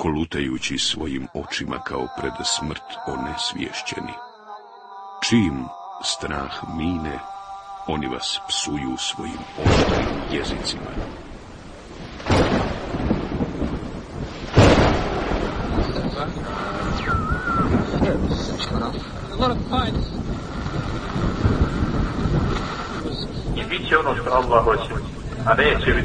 kolutajući svojim očima kao pred smrt onesvješćeni. Čim strah mine, oni vas psuju svojim oštrim jezicima. I bit će ono što Allah hoće. Što vi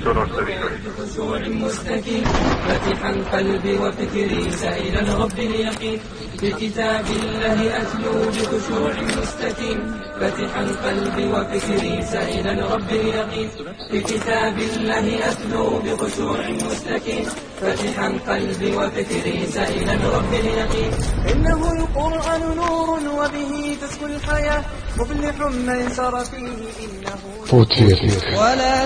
želite. فتحا قلبي وفكري سائلا ربي اليقين بكتاب الله أتلو بخشوع مستكين فتحا قلبي وفكري سائلا ربي اليقين بكتاب الله أتلو بخشوع مستكين فتحا قلبي وفكري سائلا ربي اليقين إنه القرآن نور وبه تسكو الحياة مفلح من سر فيه إنه ولا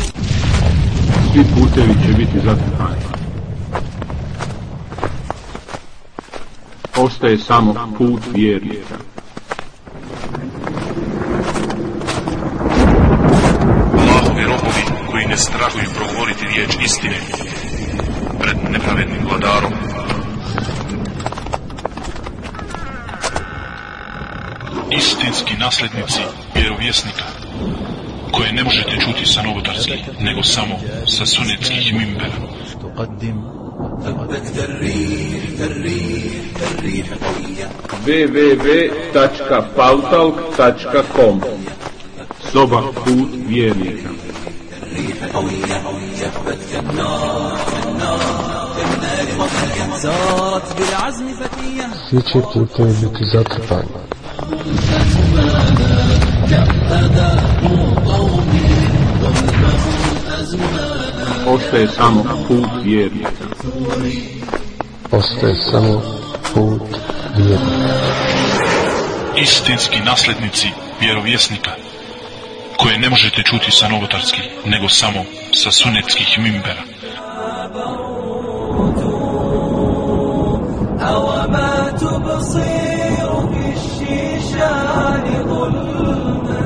Svi putevi će biti zatrpani. Ostaje samo put vjernika. Allahovi robovi koji ne strahuju progovoriti riječ istine pred nepravednim vladarom. Istinski naslednici vjerovjesnika koje ne možete čuti sa novotarski, nego samo sa sunetskih mimbera. www.pautalk.com Soba put vjernika Svi će putovi biti zatrpani. Svi će putovi biti zatrpani. Ostaje samo put vjernika. Ostaje samo put vjernika. Istinski naslednici vjerovjesnika koje ne možete čuti sa novotarskih, nego samo sa sunetskih mimbera. أوما تبصر في الشيشان ظلما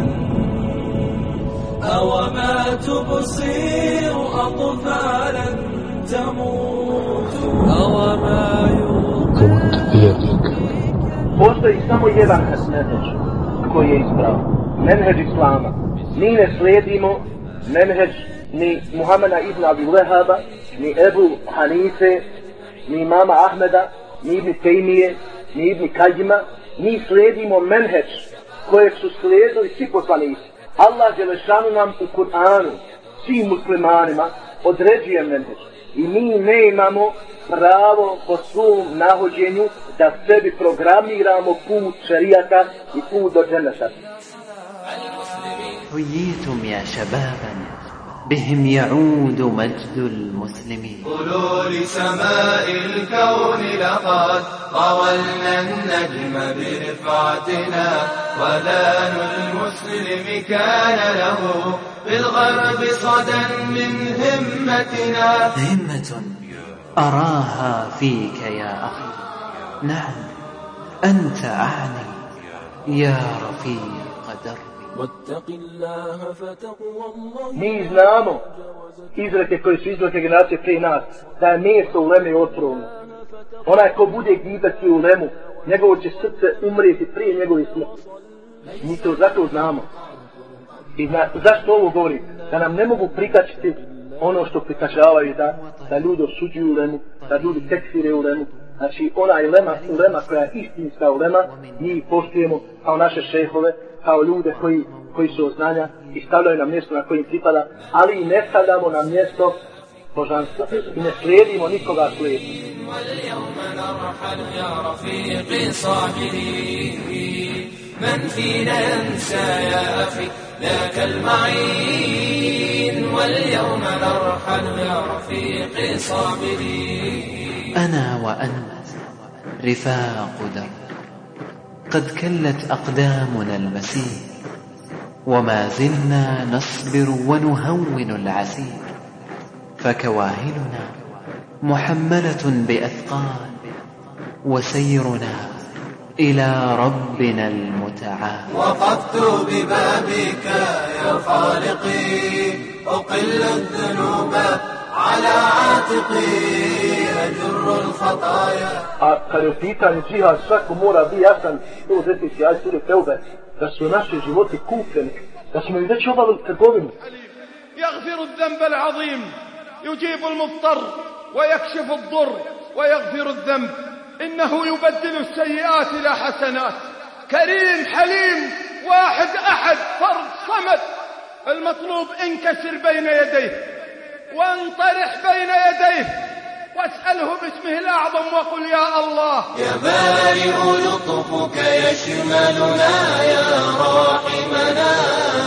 أوما تبصر أطفالا تموت أوما Put vjernika. Postoji samo jedan menheđ koji je ispravan. Menheđ Islama. Mi ne slijedimo menheđ ni Muhameda ibn Abi Lehaba, ni Ebu Hanife, ni mama Ahmeda, ni ibn Tejmije, ni ibn Kajima. Mi slijedimo menheđ kojeg su slijedili svi poslanici. Allah Đelešanu nam u Kur'anu, svim muslimanima, određuje menheđ. I mi ne imamo pravo po svom nahođenju da sebi programiramo put šarijata i put do dženeta. حييتم يا شبابا بهم يعود مجد المسلمين. قولوا لسماء الكون لقد طولنا النجم برفعتنا ولان المسلم كان له بالغرب صدى من همتنا. همة أراها فيك يا أخي. نعم أنت أعني يا رفيق Mi znamo izreke koje su izreke generacije prije nas, da je mjesto u leme otrovno. Onaj ko bude gibati u lemu, njegovo će srce umrijeti prije njegove smrti. Mi to zato znamo. I zna, zašto ovo govori? Da nam ne mogu prikačiti ono što prikačavaju da, da ljudi osuđuju u lemu, da ljudi tekfire u lemu, Znači, ona ulema, ulema koja je istinska ulema, mi poštujemo kao naše šehove, kao ljude koji, koji su znanja i stavljaju na mjesto na kojim pripada, ali i ne stavljamo na mjesto božanstva i ne slijedimo nikoga slijedi. من فينا ينسى يا أخي ذاك المعين واليوم نرحل يا رفيقي صابرين أنا وأنت رفاق درب قد كلت أقدامنا المسير وما زلنا نصبر ونهون العسير. فكواهلنا محملة بأثقال وسيرنا إلى ربنا المتعال. وقفت ببابك يا خالقي أقل الذنوب على عاتقي أجر الخطايا. A kad je u pitanju džihad, svako mora biti jasan, to uzeti si aj suri Teube, da su naši životi kupljeni, da smo i već obavili trgovinu. يغفر الذنب العظيم. يجيب المضطر ويكشف الضر ويغفر الذنب. إنه يبدل السيئات إلى حسنات. كريم حليم واحد أحد فرد صمد. المطلوب انكسر بين يديه. وانطرح بين يديه واسأله باسمه الأعظم وقل يا الله. يا بارئ لطفك يشملنا يا راحمنا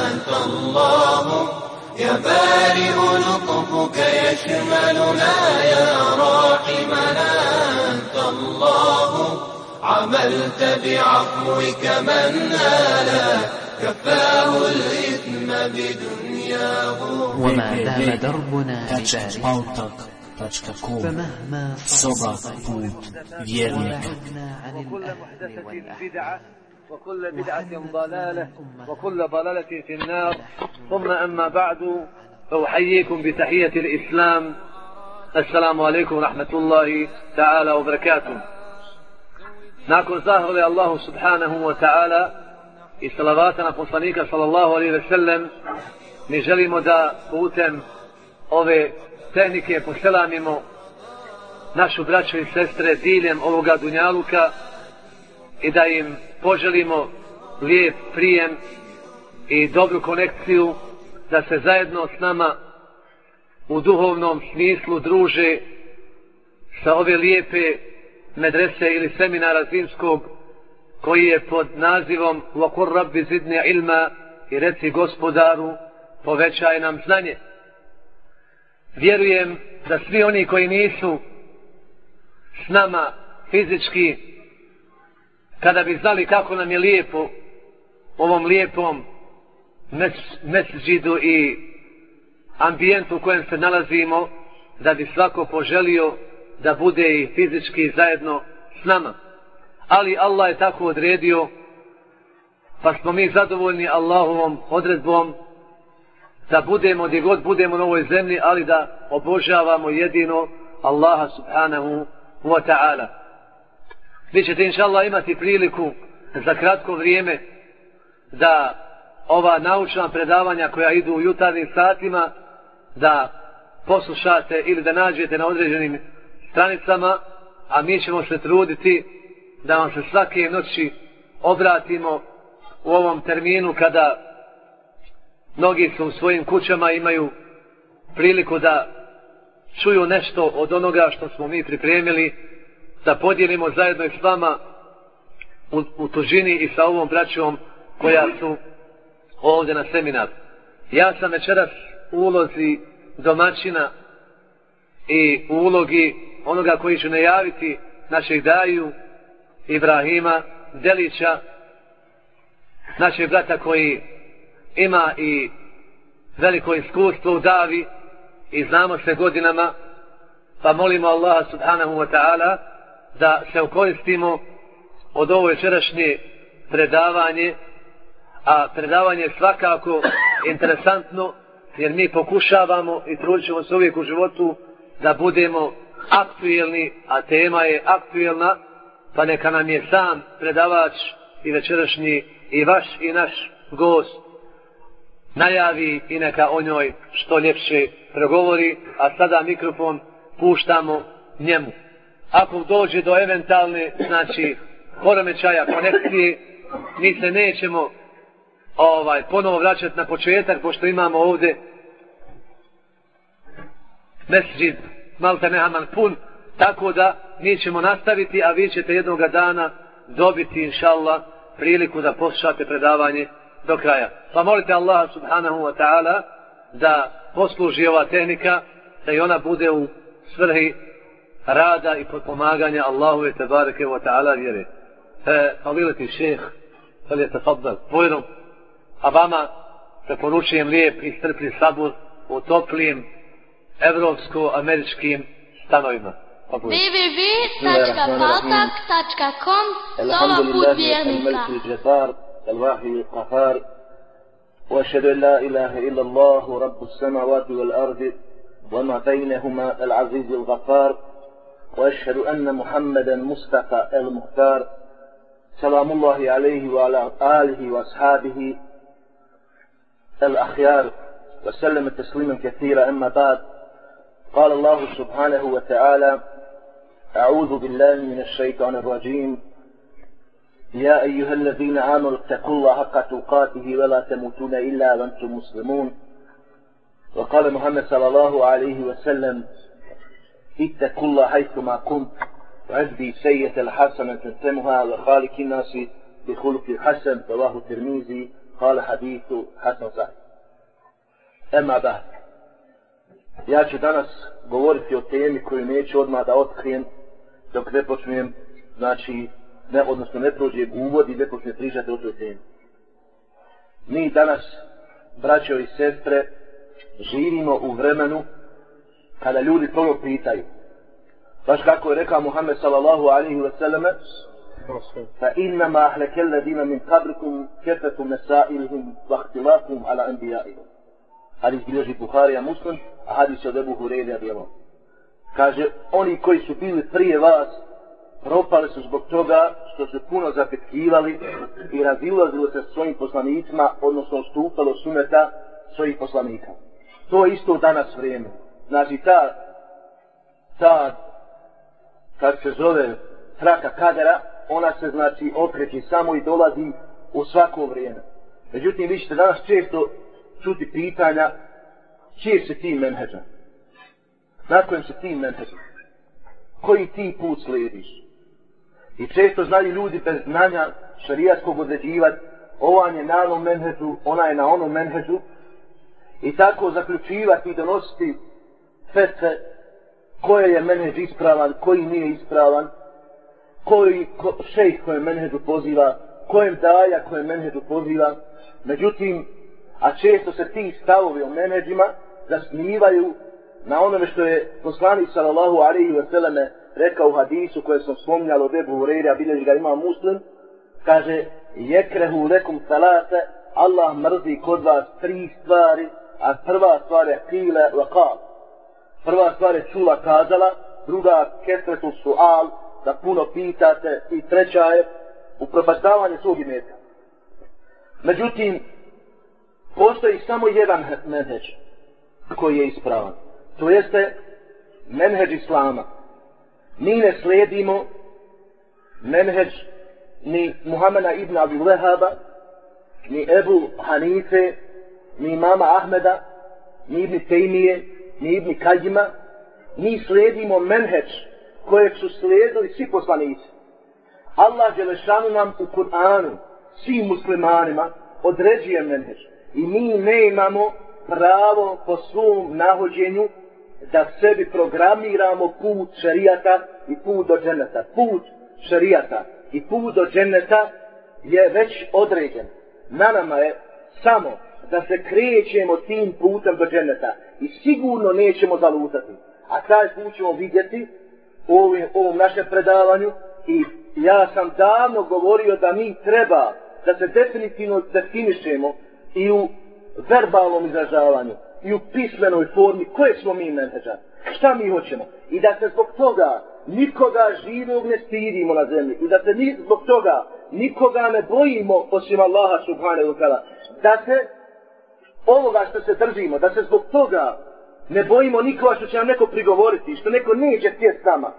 أنت الله. يا بارئ لطفك يشملنا يا راحمنا أنت الله. عملت بعفوك من نال كفاه الإثم بدنياه وما دام دربنا لبارئ فمهما put vjernika وكل محدثة بدعة وكل بدعة ضلالة وكل ضلالة في النار. ثم أما بعد فأحييكم بتحية الإسلام. السلام عليكم ورحمة الله تعالى وبركاته. nakon zahvale Allahu subhanahu wa ta'ala i salavata na poslanika sallallahu alaihi ve sellem mi želimo da putem ove tehnike poselamimo našu braću i sestre diljem ovoga dunjaluka i da im poželimo lijep prijem i dobru konekciju da se zajedno s nama u duhovnom smislu druže sa ove lijepe medrese ili seminara zimskog koji je pod nazivom Vakur Rabbi zidne ilma i reci gospodaru povećaj nam znanje. Vjerujem da svi oni koji nisu s nama fizički kada bi znali kako nam je lijepo ovom lijepom mesđidu i ambijentu u kojem se nalazimo da bi svako poželio da bude i fizički zajedno s nama. Ali Allah je tako odredio, pa smo mi zadovoljni Allahovom odredbom da budemo gdje god budemo na ovoj zemlji, ali da obožavamo jedino Allaha subhanahu wa ta'ala. Vi ćete inša Allah imati priliku za kratko vrijeme da ova naučna predavanja koja idu u jutarnjim satima da poslušate ili da nađete na određenim stranicama, a mi ćemo se truditi da vam se svake noći obratimo u ovom terminu kada mnogi su u svojim kućama imaju priliku da čuju nešto od onoga što smo mi pripremili, da podijelimo zajedno i s vama u, u tužini i sa ovom braćom koja su ovdje na seminar. Ja sam večeras u ulozi domaćina i u ulogi onoga koji će najaviti našeg daju Ibrahima Delića, našeg brata koji ima i veliko iskustvo u davi i znamo se godinama, pa molimo Allaha subhanahu wa ta'ala da se ukoristimo od ovo večerašnje predavanje, a predavanje je svakako interesantno, jer mi pokušavamo i trudit se uvijek u životu da budemo aktuelni, a tema je aktuelna, pa neka nam je sam predavač i večerašnji i vaš i naš gost najavi i neka o njoj što ljepše progovori, a sada mikrofon puštamo njemu. ako dođe do eventualne, znači, poremećaja, konekcije, mi se nećemo ovaj ponovo vraćati na početak, pošto imamo ovdje mesđid Malta Nehaman pun, tako da mi ćemo nastaviti, a vi ćete jednog dana dobiti, inša Allah, priliku da poslušate predavanje do kraja. Pa molite Allah subhanahu wa ta'ala da posluži ova tehnika, da i ona bude u svrhi rada i potpomaganja Allahu i tebareke wa ta'ala vjere. E, fadilati šeh, fali je tafadal, bujrom, a vama se poručujem lijep i strpljiv sabur u toplijim evropsko-američkim stanovima. www.paltak.com Slova put vjernika الواحد القهار. وأشهد أن لا إله إلا الله رب السماوات والأرض وما بينهما العزيز الغفار. وأشهد أن محمدا مصطفى المختار. سلام الله عليه وعلى آله وأصحابه الأخيار. وسلم تسليما كثيرا. أما بعد قال الله سبحانه وتعالى أعوذ بالله من الشيطان الرجيم. يا أيها الذين آمنوا اتقوا الله حق تقاته ولا تموتون إلا وأنتم مسلمون. وقال محمد صلى الله عليه وسلم اتقوا الله حيثما كنت وعندي سيئة الحسنة تتمها وخالق الناس بخلق الحسن رواه الترمذي قال حديث حسن صحيح. أما بعد Ja ću danas govoriti o temi koju neću odmah da otkrijem dok ne počnem, ne, odnosno ne prođe uvod i ne počne pričati o toj temi. Mi danas, braćo i sestre, živimo u vremenu kada ljudi prvo pitaju. Baš kako je rekao Muhammed sallallahu alaihi wa sallam, fa innama ahleke alladina min qabrikum kefetu mesailihim vahtilakum ala anbijaihim. Hadis bilježi Buharija muslim, a hadis od Ebu Hureyre bijelo. Kaže, oni koji su bili prije vas, propali su zbog toga što su puno zapetkivali i razilazili se svojim poslanicima, odnosno stupalo suneta svojih poslanika. To je isto danas vrijeme. Znači ta, ta, kad se zove traka kadera, ona se znači okreći samo i dolazi u svako vrijeme. Međutim, vi ćete danas često čuti pitanja čije se ti menheđa? Na kojem se ti menheđa? Koji ti put slijediš? I često znaju ljudi bez znanja šarijatskog određivati ovan je na onom menheđu, ona je na onom menheđu i tako zaključivati i donositi fece koje je menheđ ispravan, koji nije ispravan, koji ko, šejh koje menheđu poziva, kojem daja koje menheđu poziva. Međutim, a često se ti stavovi o menheđima zasnivaju na onome što je poslanik sallallahu alaihi wa sallame rekao u hadisu koje sam spomnjalo od Ebu Hureyre, a bilježi ga ima muslim, kaže, jekrehu lekum salate, Allah mrzi kod vas tri stvari, a prva stvar je kile vakal. Prva stvar je čula kazala, druga kesretu sual, da puno pitate, i treća je upropaštavanje svog imeta. Međutim, postoji samo jedan menheđ koji je ispravan. To jeste menheđ Islama mi ne slijedimo menheđ ni Muhameda ibn Abi Lehaba, ni Ebu Hanife, ni mama Ahmeda, ni ibn Tejmije, ni ibn Kajima, mi slijedimo menheđ kojeg su slijedili svi poslanici. Allah Đelešanu nam u Kur'anu, svim muslimanima, određuje menheđ. I mi ne imamo pravo po svom nahođenju da sebi programiramo put šarijata i put do dženeta. Put šarijata i put do dženeta je već određen. Na nama je samo da se krećemo tim putem do dženeta i sigurno nećemo zalutati. A taj put ćemo vidjeti u ovim, ovom našem predavanju i ja sam davno govorio da mi treba da se definitivno definišemo i u verbalnom izražavanju i u pismenoj formi koje smo mi menheđa. Šta mi hoćemo? I da se zbog toga nikoga živog ne stidimo na zemlji. I da se ni zbog toga nikoga ne bojimo osim Allaha subhanahu wa ta'ala. Da se ovoga što se držimo, da se zbog toga ne bojimo nikoga što će nam neko prigovoriti, što neko neće tijest nama.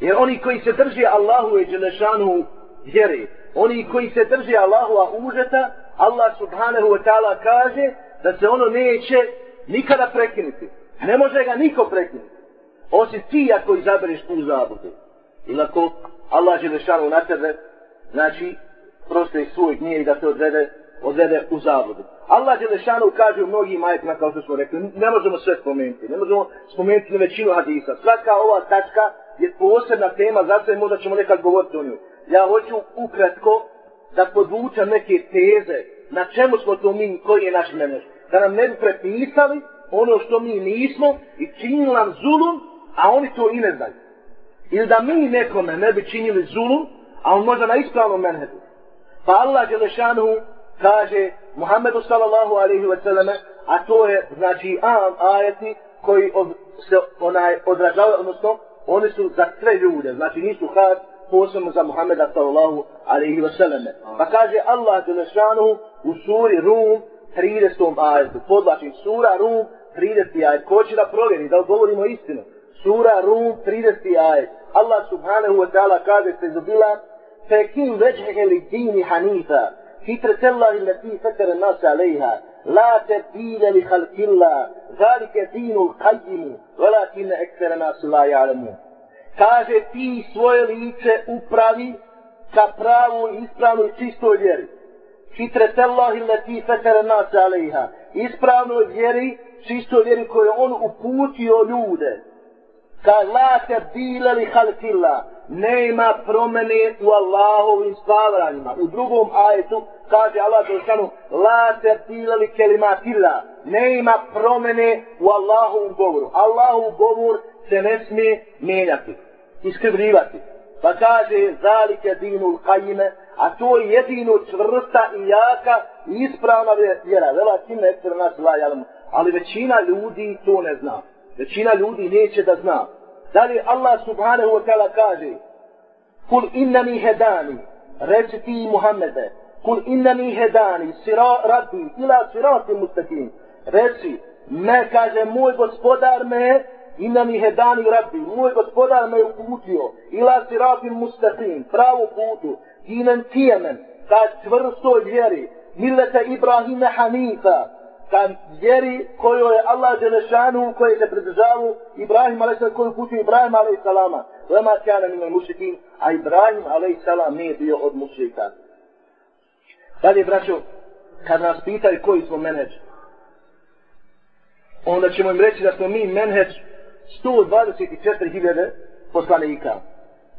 Jer oni koji se drži Allahu i Đelešanu vjere, oni koji se drži Allahu a užeta, Allah subhanahu wa ta'ala kaže da se ono neće nikada prekinuti. Ne može ga niko prekinuti. Osim ti ako izabereš tu zabudu. Ili ako Allah Đelešanu na tebe, znači, proste svoj gnije i da te odvede, odvede u zabudu. Allah Đelešanu kaže u mnogim ajetima, kao što smo rekli, ne možemo sve spomenuti, ne možemo spomenuti na većinu hadisa. Svaka ova tačka je posebna tema, zato je možda ćemo nekad govoriti o njoj. Ja hoću ukratko da podvučem neke teze na čemu smo to mi, koji je naš menež. Da nam ne bi prepisali ono što mi nismo i činili nam zulum, a oni to i ne znaju. Ili da mi nekome ne bi činili zulum, a on možda na ispravnom menhedu. Pa Allah Đelešanu kaže Muhammedu sallallahu alaihi wa sallam, a to je znači am ajeti koji od, se onaj odražavaju, odnosno oni su za sve ljude, znači nisu had posebno za Muhammeda sallallahu alaihi wa sallam. Pa kaže Allah Đelešanu u suri Rum 30. ajetu, podlačim sura Rum 30. ajet, ko će da provjeri, da govorimo istinu. Sura Rum 30. ajet. Allah subhanahu wa ta'ala kaže se zubila فَكِنْ وَجْهَهَ لِدِينِ حَنِيفًا فِتْرَةَ اللَّهِ الَّتِي فَتَرَ النَّاسَ عَلَيْهَا لا تبديل لخلق الله ذلك دين القيم ولكن أكثر الناس لا يعلمون kaže ti svoje lice upravi ka pravu, ispravnoj, čistoj vjeri. Fitret Allahi leti fetere nas alejha. Ispravnoj vjeri, čistoj vjeri koju on uputio ljude. Ka la te bile li halkilla. Nema promene u Allahovim stvaranjima. U drugom ajetu kaže Allah Đelšanu La te bile li kelimatilla. Nema promene u Allahovom govoru. Allahov govor se ne smije mijenjati, iskrivljivati. Pa kaže, zalike dinul kajime, a to je jedino čvrsta i jaka i ispravna vjera. Vela kime ekster nas lajalamo. Ali većina ljudi to ne zna. Većina ljudi neće da zna. Dalje Allah subhanahu wa ta'ala kaže, Kul innani hedani, reci ti Muhammede, Kul innani hedani, sira rabbi, ila sirati mustakim. Reci, me kaže, moj gospodar me Ina mi hedani rabbi, moj gospodar me uputio, ila si mustakim mustaqim, pravu putu, dinan tijemen, ka čvrstoj vjeri, milete Ibrahima Hanifa, ka vjeri koju je Allah Đelešanu, koje se pridržavu Ibrahim a.s. koju putu Ibrahim a.s. Lema kjana mime mušikin, a Ibrahim a.s. nije bio od mušika. Dalje, braćo, kad nas pitaju koji smo menedžer, onda ćemo im reći da smo mi menheđ 124.000 poslanika.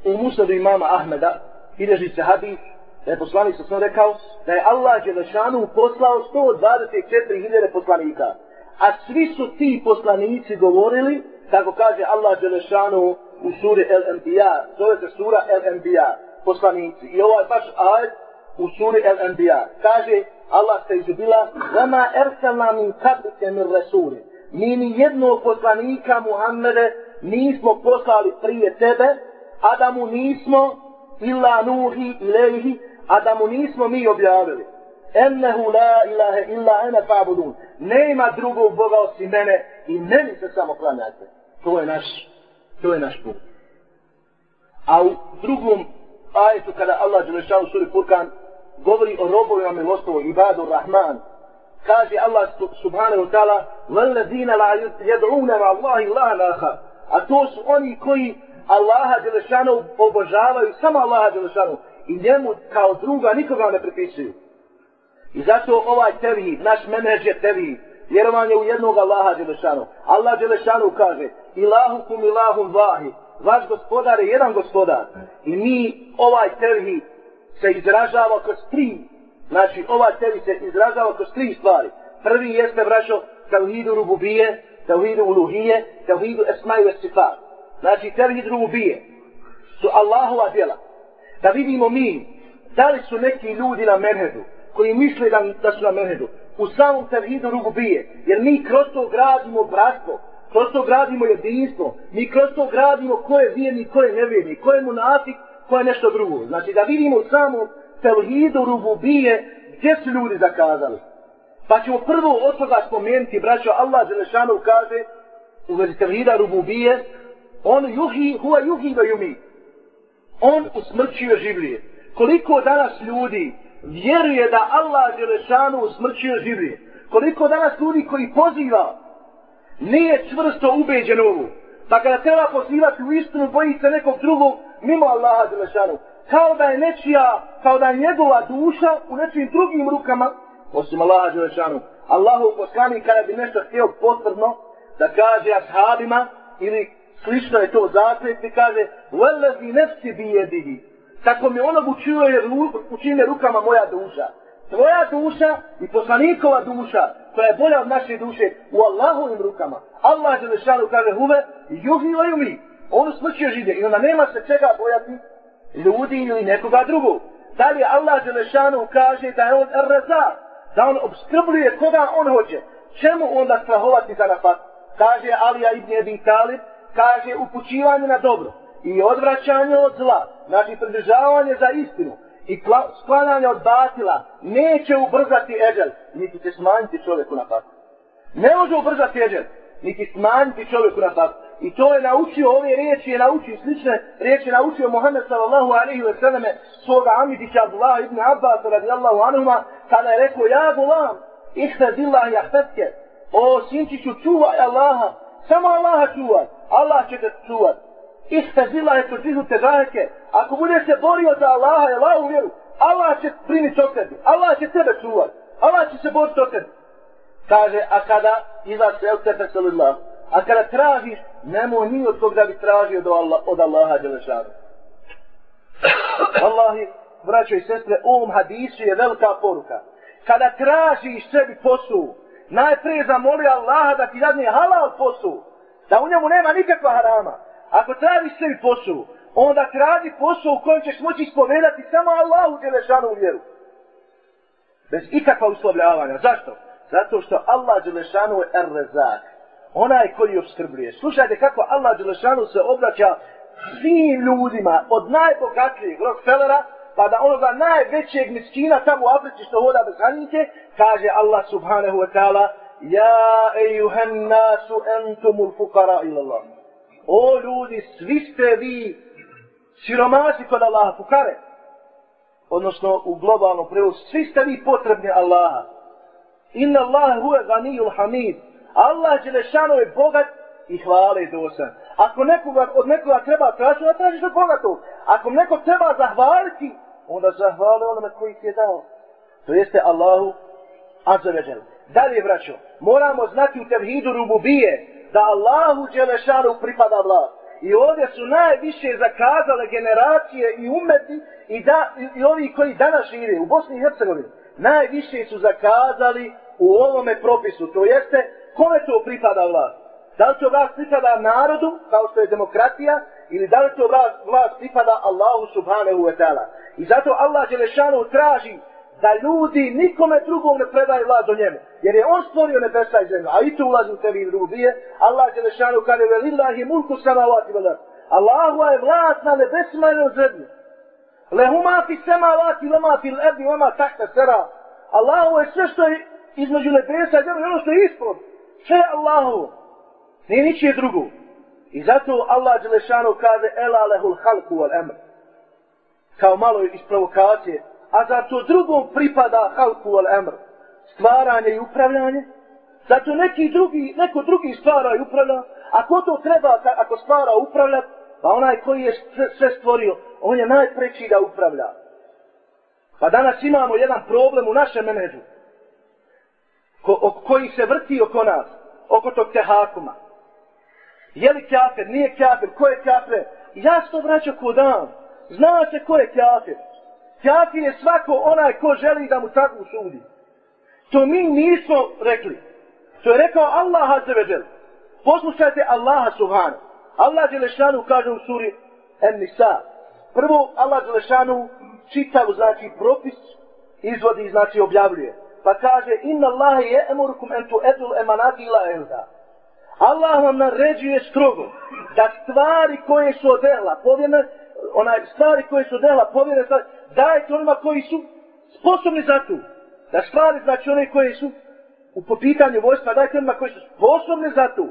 U musnadu imama Ahmeda, bilježi se hadis, da je poslanik sam rekao, da je Allah Đelešanu poslao 124.000 poslanika. A svi su ti poslanici govorili, kako kaže Allah Đelešanu u suri El Anbiya, zove se sura El Anbiya, poslanici. I ovaj baš ajed u suri El Anbiya. Kaže Allah se izubila, Vama ersalna min kablike min resuri mi ni jednog poslanika Muhammede nismo poslali prije tebe, a da mu nismo illa nuhi ilaihi, a da mu nismo mi objavili. Ennehu la ilahe illa ene fa'budun. Nema drugog Boga osim mene i meni se samo klanjate. To je naš, to je naš put. A u drugom ajetu kada Allah Đelešanu suri Furkan govori o robovima milostovo, ibadu Rahman, kaže Allah subhanahu wa ta'ala وَالَّذِينَ لَا يَدْعُونَ مَا اللَّهِ اللَّهَ نَاخَ A to su oni koji Allaha Đelešanu obožavaju, samo Allaha Đelešanu i njemu kao druga nikoga ne pripisuju. I zato ovaj tevi, naš menedž je tevi, vjerovanje u jednog Allaha Đelešanu. Allah Đelešanu kaže Ilahukum ilahum vahi, vaš gospodar je jedan gospodar. I mi ovaj tevi se izražava kroz tri Znači, ova tevi se izražava kroz tri stvari. Prvi jeste, braćo, tevhidu rububije, tevhidu uluhije, tevhidu esmaju esifat. Znači, tevhid rubije, su Allahova djela. Da vidimo mi, da li su neki ljudi na menhedu, koji misle da, da su na menhedu, u samom tevhidu rubije, jer mi kroz to gradimo bratstvo, kroz to gradimo jedinstvo, mi kroz to gradimo ko je vjerni, ko je nevjerni, ko je munafik, ko je nešto drugo. Znači, da vidimo u samom tevhidu rububije, gdje su ljudi zakazali? Pa ćemo prvo od toga spomenuti, braćo, Allah Želešanu kaže u vezi tevhida rububije, on juhi, huva juhi da jumi. On usmrćuje živlije. Koliko danas ljudi vjeruje da Allah Đelešanu usmrćuje živlije. Koliko danas ljudi koji poziva nije čvrsto ubeđen ovu. Pa kada treba pozivati u istinu, boji se nekog drugog mimo Allaha Đelešanu. Kao da je nečija, kao da je njegova duša u nečim drugim rukama, osim Allaha Đelešanu. Allahu poslani kada bi nešto htio potvrdno, da kaže ashabima, ili slično je to zakljetni, i kaže, وَلَّذِي نَفْسِ bi. Tako mi ono učuje, učine rukama moja duša. Tvoja duša i poslanikova duša, koja je bolja od naše duše, u Allahovim rukama. Allah je lešanu kaže, huve, juhi mi. On smrćio žide i onda nema se čega bojati ljudi ili nekoga drugog. Da li Allah Đelešanu kaže da je on razar, da on obskrbljuje koga on hoće, čemu onda strahovati za napad? Kaže Alija ibn Ebi Talib, kaže upućivanje na dobro i odvraćanje od zla, znači pridržavanje za istinu i sklanjanje od batila, neće ubrzati eđel, niti će smanjiti čovjeku na fatu. Ne može ubrzati eđel, niti smanjiti čovjeku na fatu. I to je naučio, ove riječi je naučio, slične riječi je naučio Muhammed sallallahu alaihi wa sallame svoga Amidića Abdullah ibn Abbas radijallahu anhuma, kada je rekao, ja gulam, ihta zillah jahtetke, o sinčiću, čuvaj Allaha, samo Allaha čuvaj, Allah će te čuvat. Ista zila je to dvihu te zaheke, ako budeš se borio za Allaha i Allahu vjeru, Allah će primiti od tebi, Allah će tebe čuvat, Allah će se boriti od tebi. Kaže, a kada izlaš se, el tebe sallallahu, A kada tražiš, nemoj ni od tog da bi tražio do Allah, od Allaha Đelešanu. Allahi, braćo i sestre, ovom hadisu je velika poruka. Kada tražiš sebi poslu, najprije zamoli Allaha da ti dadne halal posao, da u njemu nema nikakva harama. Ako tražiš sebi posao, onda traži posao u kojem ćeš moći ispovedati samo Allahu Đelešanu u vjeru. Bez ikakva uslovljavanja. Zašto? Zato što Allah Đelešanu je er-rezak onaj koji obskrbljuje. Slušajte kako Allah Đelešanu se obraća svim ljudima, od najbogatijeg Rockefellera, pa da onoga najvećeg miskina tamo u Africi što hoda bez hranjike, kaže Allah subhanahu wa ta'ala, Ja ejuhan nasu entumul fukara ila Allah. O ljudi, svi ste vi siromasi kod Allaha, fukare. Odnosno u globalnom prevodu, svi ste vi potrebni Allaha. Inna Allah huve ganijul hamid. Allah Đelešanu je bogat i hvale i dosan. Ako nekoga, od nekoga treba tražiti, onda tražiš od bogatog. Ako neko treba zahvaliti, onda zahvali onome koji ti je dao. To jeste Allahu Azzaveđel. Dalje, braćo, moramo znati u tevhidu rububije da Allahu Đelešanu pripada vlast. I ovdje su najviše zakazale generacije i umeti i, da, i, i ovi koji danas žive u Bosni i Hercegovini. Najviše su zakazali u ovome propisu. To jeste kome to pripada vlast? Da li to vlast pripada narodu, kao što je demokratija, ili da li to vlast, vlast pripada Allahu subhanahu wa ta'ala? I zato Allah Đelešanu traži da ljudi nikome drugom ne predaje vlast do njemu. Jer je on stvorio nebesa i zemlju. A i tu ulazi u tebi rubije. Allah Đelešanu kaže velillahi mulku samavati velar. Allahu je vlast na nebesima i na zemlji. Lehuma fi samavati lema fi l'erdi lema tahta sera. Allahu je sve što je između nebesa i zemlje, ono što je ispod sve Allahu. Nije ničije drugo. I zato Allah Đelešanu kaže Ela lehul halku wal emr. Kao malo iz provokacije. A zato drugom pripada halku al emr. Stvaranje i upravljanje. Zato neki drugi, neko drugi stvara i upravlja. A ko to treba ako stvara upravlja, pa onaj koji je sve stvorio, on je najpreći da upravlja. Pa danas imamo jedan problem u našem menedžu ko, o, koji se vrti oko nas, oko tog tehakuma. Je li kafir, nije kafir, ko je kafir? Ja vraća vraćam ko dan. Zna se ko je kafir. Kafir je svako onaj ko želi da mu tako sudi. To mi nismo rekli. To je rekao Allah Azzeveđel. Poslušajte Allaha Subhanu. Allah Đelešanu kaže u suri En Nisa. Prvo Allah Đelešanu čitavu znači propis izvodi znači objavljuje pa kaže inna Allahe je emurukum entu edul emanati ila elda. Allah vam naređuje strogo da stvari koje su odela, povjene, onaj stvari koje su odela, povjene stvari, dajete onima koji su sposobni za to. Da stvari znači one koji su u popitanju vojstva, dajte onima koji su sposobni za to.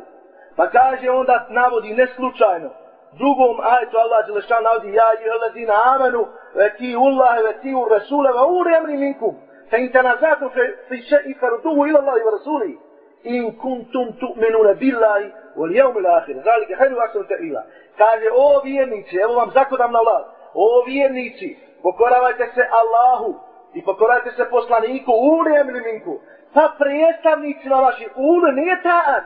Pa kaže onda navodi neslučajno drugom ajetu Allah Đelešan navodi ja i hlazina amanu ve ti ullahe ve ti u rasule ve u remni minkum fe in tenazakum fi še i farduhu ila Allahi ve rasuli in kuntum tu'minuna billahi wal jevmi l'ahir zalike hajru aksan te ila kaže o vjernici evo vam zakodam na vlad. o vjernici pokoravajte se Allahu i pokoravajte se poslaniku u remni pa predstavnicima vaši ule nije ta'at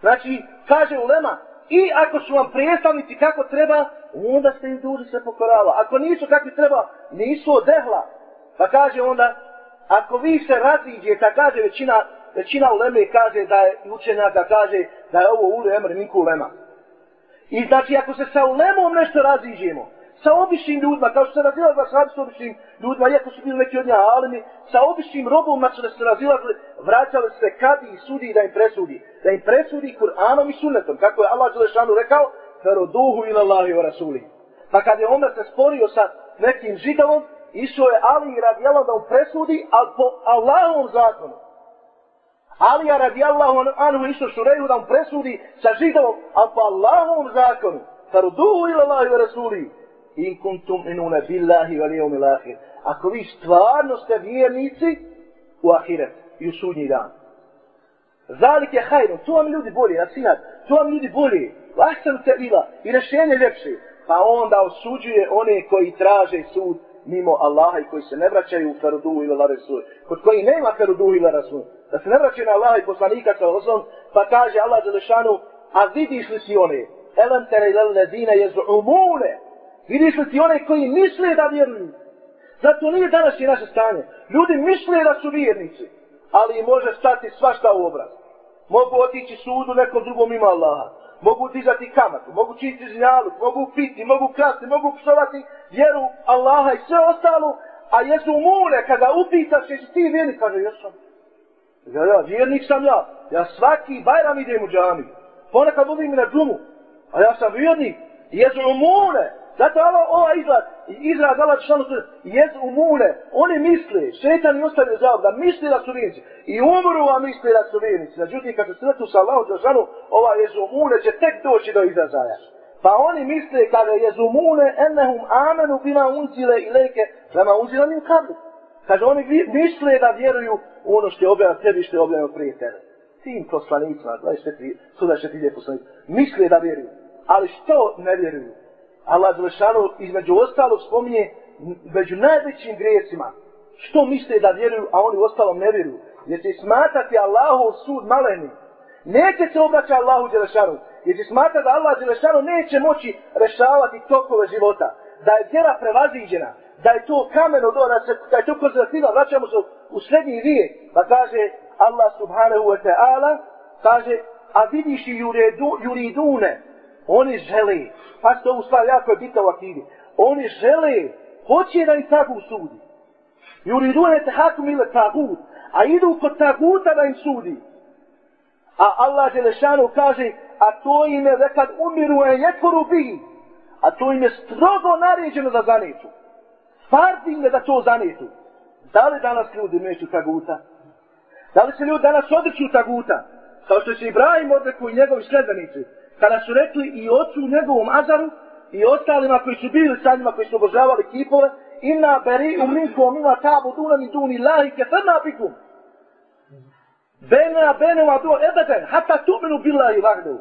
znači kaže ulema I ako su vam predstavnici kako treba, onda ste im duži se pokorava. Ako nisu kakvi treba, nisu odehla. Pa kaže onda, ako vi se raziđete, kaže većina, većina uleme kaže da je učenjaka, kaže da je ovo ule emre niko ulema. I znači ako se sa ulemom nešto raziđemo, sa običnim ljudima, kao što se razilazila sa sahabi s običnim ljudima, iako su bili neki od njih alimi, sa običnim robovima su se razilazili, vraćali se kadi i sudi da im presudi. Da im presudi Kur'anom i sunnetom, kako je Allah Đelešanu rekao, feroduhu ila Allahi wa Rasuli. Pa kad je Omer se sporio sa nekim židovom, išao je Ali i radijalo da mu presudi, ali po Allahovom zakonu. Ali je radijallahu anhu išao šureju da mu presudi sa židovom, ali po Allahovom zakonu. Feroduhu ila Allahi wa Rasuli in kuntum inuna billahi wal yawmil akhir. Ako vi stvarno ste vjernici u ahiret i u sudnji dan. Zalik je hajno, to vam ljudi bolje nasinat to vam ljudi bolje. Lahsan se bila i rešenje ljepše. Pa onda osuđuje one koji traže sud mimo Allaha i koji se ne vraćaju u ferudu ili la resul kod koji nema ferudu ili rasul. resul da se ne vraćaju na Allaha i poslanika sa osom pa kaže Allah Đelešanu a vidiš li si one? Elam tere ilal ledine jezu Vidiš li ti one koji misle da vjeruju? Zato nije danas i naše stanje. Ljudi misle da su vjernici, ali može stati svašta u obraz. Mogu otići sudu nekom drugom ima Allaha. Mogu dizati kamatu, mogu činiti znjalu, mogu piti, mogu krasti, mogu psovati vjeru Allaha i sve ostalo, a jesu mure kada upitaš jesi ti vjernik, kaže jesam. Ja, ja, vjernik sam ja. Ja svaki bajram idem u džami. Ponekad vodim na džumu, a ja sam vjernik. Jesu mure, Zato ovo, ova izraz, izraz Allah šanu su, jez umune, oni misle, šetan i ostavio zavod, da misle da su vjernici. I umru a misle da su vjernici. Međutim, kad se sretu sa Allahom šanu, ova jez umune će tek doći do izrazaja. Pa oni misle kada jez umune, ennehum amenu bima unzile i leke, prema unzile mi kabli. Kaže, oni misle da vjeruju u ono što je objavljeno tebi, što je objavljeno prije tebe. Tim poslanicima, gledaj što ti, suda ti misle da vjeruju. Ali što ne vjeruju? Allah Zalešanu između ostalog spominje među najvećim grijesima. Što misle da vjeruju, a oni u ostalom ne vjeruju? Jer će smatrati Allahu sud maleni. Neće se obraćati Allahu Zalešanu. Jer će smatrati da Allah Zalešanu neće moći rešavati tokove života. Da je vjera prevaziđena. Da je to kameno do se da je to konzervativa. Vraćamo se u srednji vijek. Pa kaže Allah subhanahu wa ta'ala, kaže, a vidiš i juridune, oni žele, pa što ovu stvar jako je bitna u akidi, oni žele, hoće da im tagu sudi. Juri dune te ile tagut, a idu kod taguta da im sudi. A Allah Želešanu kaže, a to im je kad umiru je jekoru a to im je strogo naređeno da zanetu. Fardi im je da to zanetu. Da li danas ljudi neću taguta? Da li se ljudi danas odreću taguta? Kao što će Ibrahim odreku i njegovi sledbenici kada su rekli i ocu njegovom Azaru i ostalima koji su bili sa njima, koji su obožavali kipove, inna beri u minkom ima tabu dunani duni lahi keferna bikum. Bena benova do ebeden, hata tumenu billahi vahdu.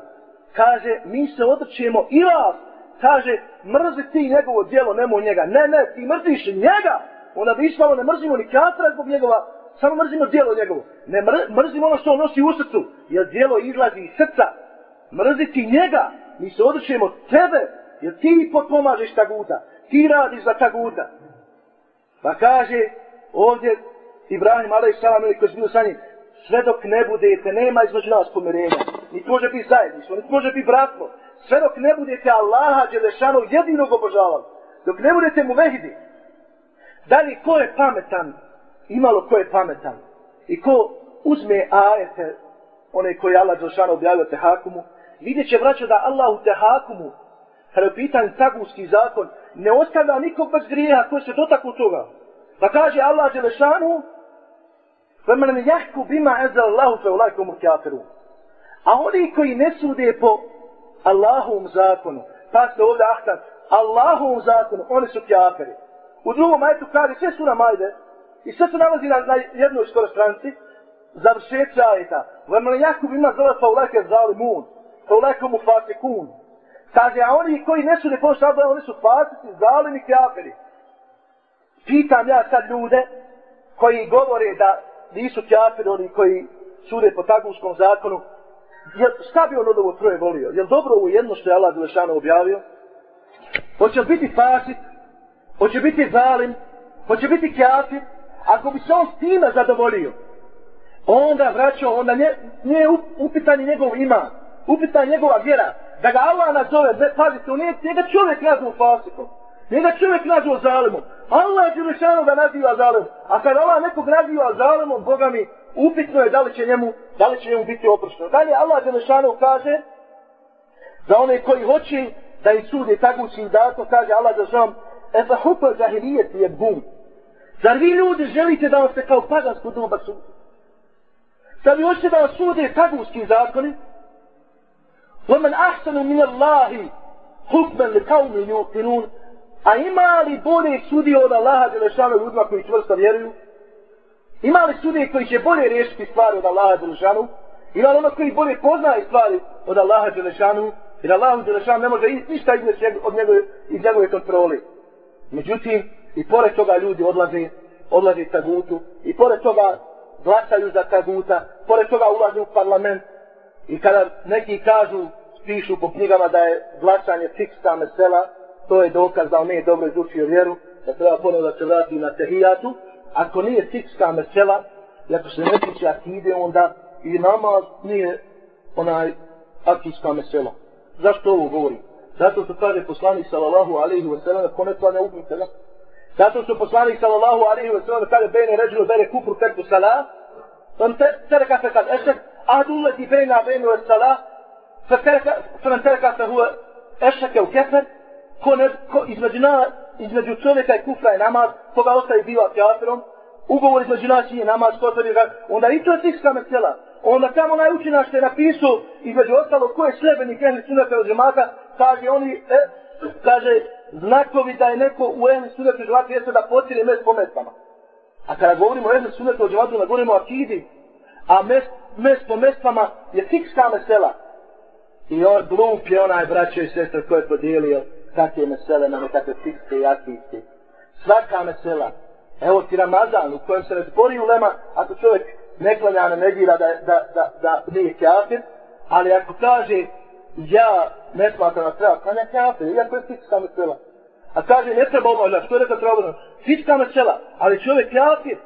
Kaže, mi se odrčemo i vas. Kaže, mrzi ti njegovo djelo, nemoj njega. Ne, ne, ti mrziš njega. Onda bi ispalo, ne mrzimo ni katra zbog njegova, samo mrzimo djelo njegovo. Ne mrzimo ono što on nosi u srcu, jer djelo izlazi iz srca mrziti njega, mi se odrećemo tebe, jer ti potpomažeš taguta, ti radiš za taguta. Pa kaže ovdje Ibrahim alaih salam ili koji je bio sa njim, sve dok ne budete, nema između nas pomirenja, ni može biti zajedništvo, ni može biti bratstvo, sve dok ne budete Allaha Đelešanu jedinog obožavali, dok ne budete mu vehidi, da li ko je pametan, imalo ko je pametan, i ko uzme ajete, one koje Allah Đelešanu objavio te hakumu, vidjet će vraćo da Allah u tehakumu, kada je pitan taguski zakon, ne ostavlja nikog bez grijeha koji se dotaknu toga. Pa kaže Allah Đelešanu, Femen يَحْكُ bima أَزَلَ اللَّهُ fe ulajkom. A oni koji ne sude po Allahovom zakonu, pa se ovdje ahtan, Allahovom zakonu, oni su kjaferi. U drugom ajetu kaže, sve su nam ajde, i sve se nalazi na, na jednoj skoro stranci, završeća ajeta. Vemle Jakub ima zove fauleke zalimun, Olekomu fatikun. Kaže, a oni koji ne su ne pošto oni su fasici, zalimi kjaferi. Pitam ja sad ljude koji govore da nisu kjaferi, oni koji sude po taguskom zakonu, jel, šta bi on od ovo troje volio? Jel dobro ovo jedno što je Allah Đelešanu objavio? Hoće biti fasit? Hoće biti zalim? Hoće biti kjafir? Ako bi se on s time zadovolio, onda vraćao, onda nije, nije upitan njegov ima, upitan njegova vjera, da ga Allah nazove, ne, pazite, on nije njega čovjek nazvao fasikom, njega čovjek nazvao zalimom, Allah je Đelešanu da naziva zalimom, a kad Allah nekog naziva zalimom, Boga mi, upitno je da li će njemu, da li će njemu biti oprošteno. Dalje Allah Đelešanu kaže, za one koji hoće da im sude tagućim dato, kaže Allah Đelešanu, e za hupa zahirijet je bum. Zar vi ljudi želite da vam se kao pagansko doba sude? Zar vi hoćete da vam sude tagućim zakoni? ومن أحسن من الله حكما لقوم يوقنون A ima li bolje sudi od Allaha Đelešanu ljudima koji čvrsto vjeruju? Ima li sudije koji će bolje riješiti stvari od Allaha Đelešanu? Ima li ono koji bolje poznaje stvari od Allaha Đelešanu? Jer Allahu Đelešanu ne može ništa izmeći od njegove, iz njegove kontrole. Međutim, i pored toga ljudi odlaze, odlaze tagutu, i pored toga glasaju za taguta, pored toga ulaze u parlament, i kada neki kažu, pišu po knjigama da je glasanje fiksta mesela, to je dokaz da on nije dobro izučio vjeru, da treba ponovno da se vrati na tehijatu. Ako nije fiksta mesela, i ako se ne tiče akide, onda i namaz nije onaj akijska mesela. Zašto ovo govori? Zato što kaže poslanik sallallahu alaihi wa sallam, ko ne klanja ubrite, ga. Zato što poslanik sallallahu alaihi wa sallam, kaže bejne ređilo, bere kupru terku salat, on te, tereka fekad, esek, adu uleti bejna bejnu salah, فمن ترك فهو أشرك وكفر ko ne, ko između, na, između čovjeka i kufra je namaz, koga ostaje biva kafirom, ugovor između nas je namaz, ko to ga, onda i to je tikska mesela. Onda tamo onaj učinaš što je napisao, između ostalo, ko je slebenik ehli sunata od džemata, kaže oni, e, kaže, znakovi da je neko u ehli sunata od džemata jeste da potire mes po mestama. A kada govorimo o ehli sunata od džemata, govorimo o akidi, a mes, mes po mestama je tikska mesela. I on glup je onaj braćo i sestra ko je podijelio takve mesele na nekakve fikske i akijske. Svaka mesela. Evo ti Ramazan u kojem se ne spori u lema ako čovjek ne klanja, ne negira da, da, da, da nije kafir, ali ako kaže ja ne smatram da treba klanja kafir, iako je fikska mesela. A kaže ne treba obavljati, što je rekao treba obavljati? Fikska mesela, ali čovjek kafir.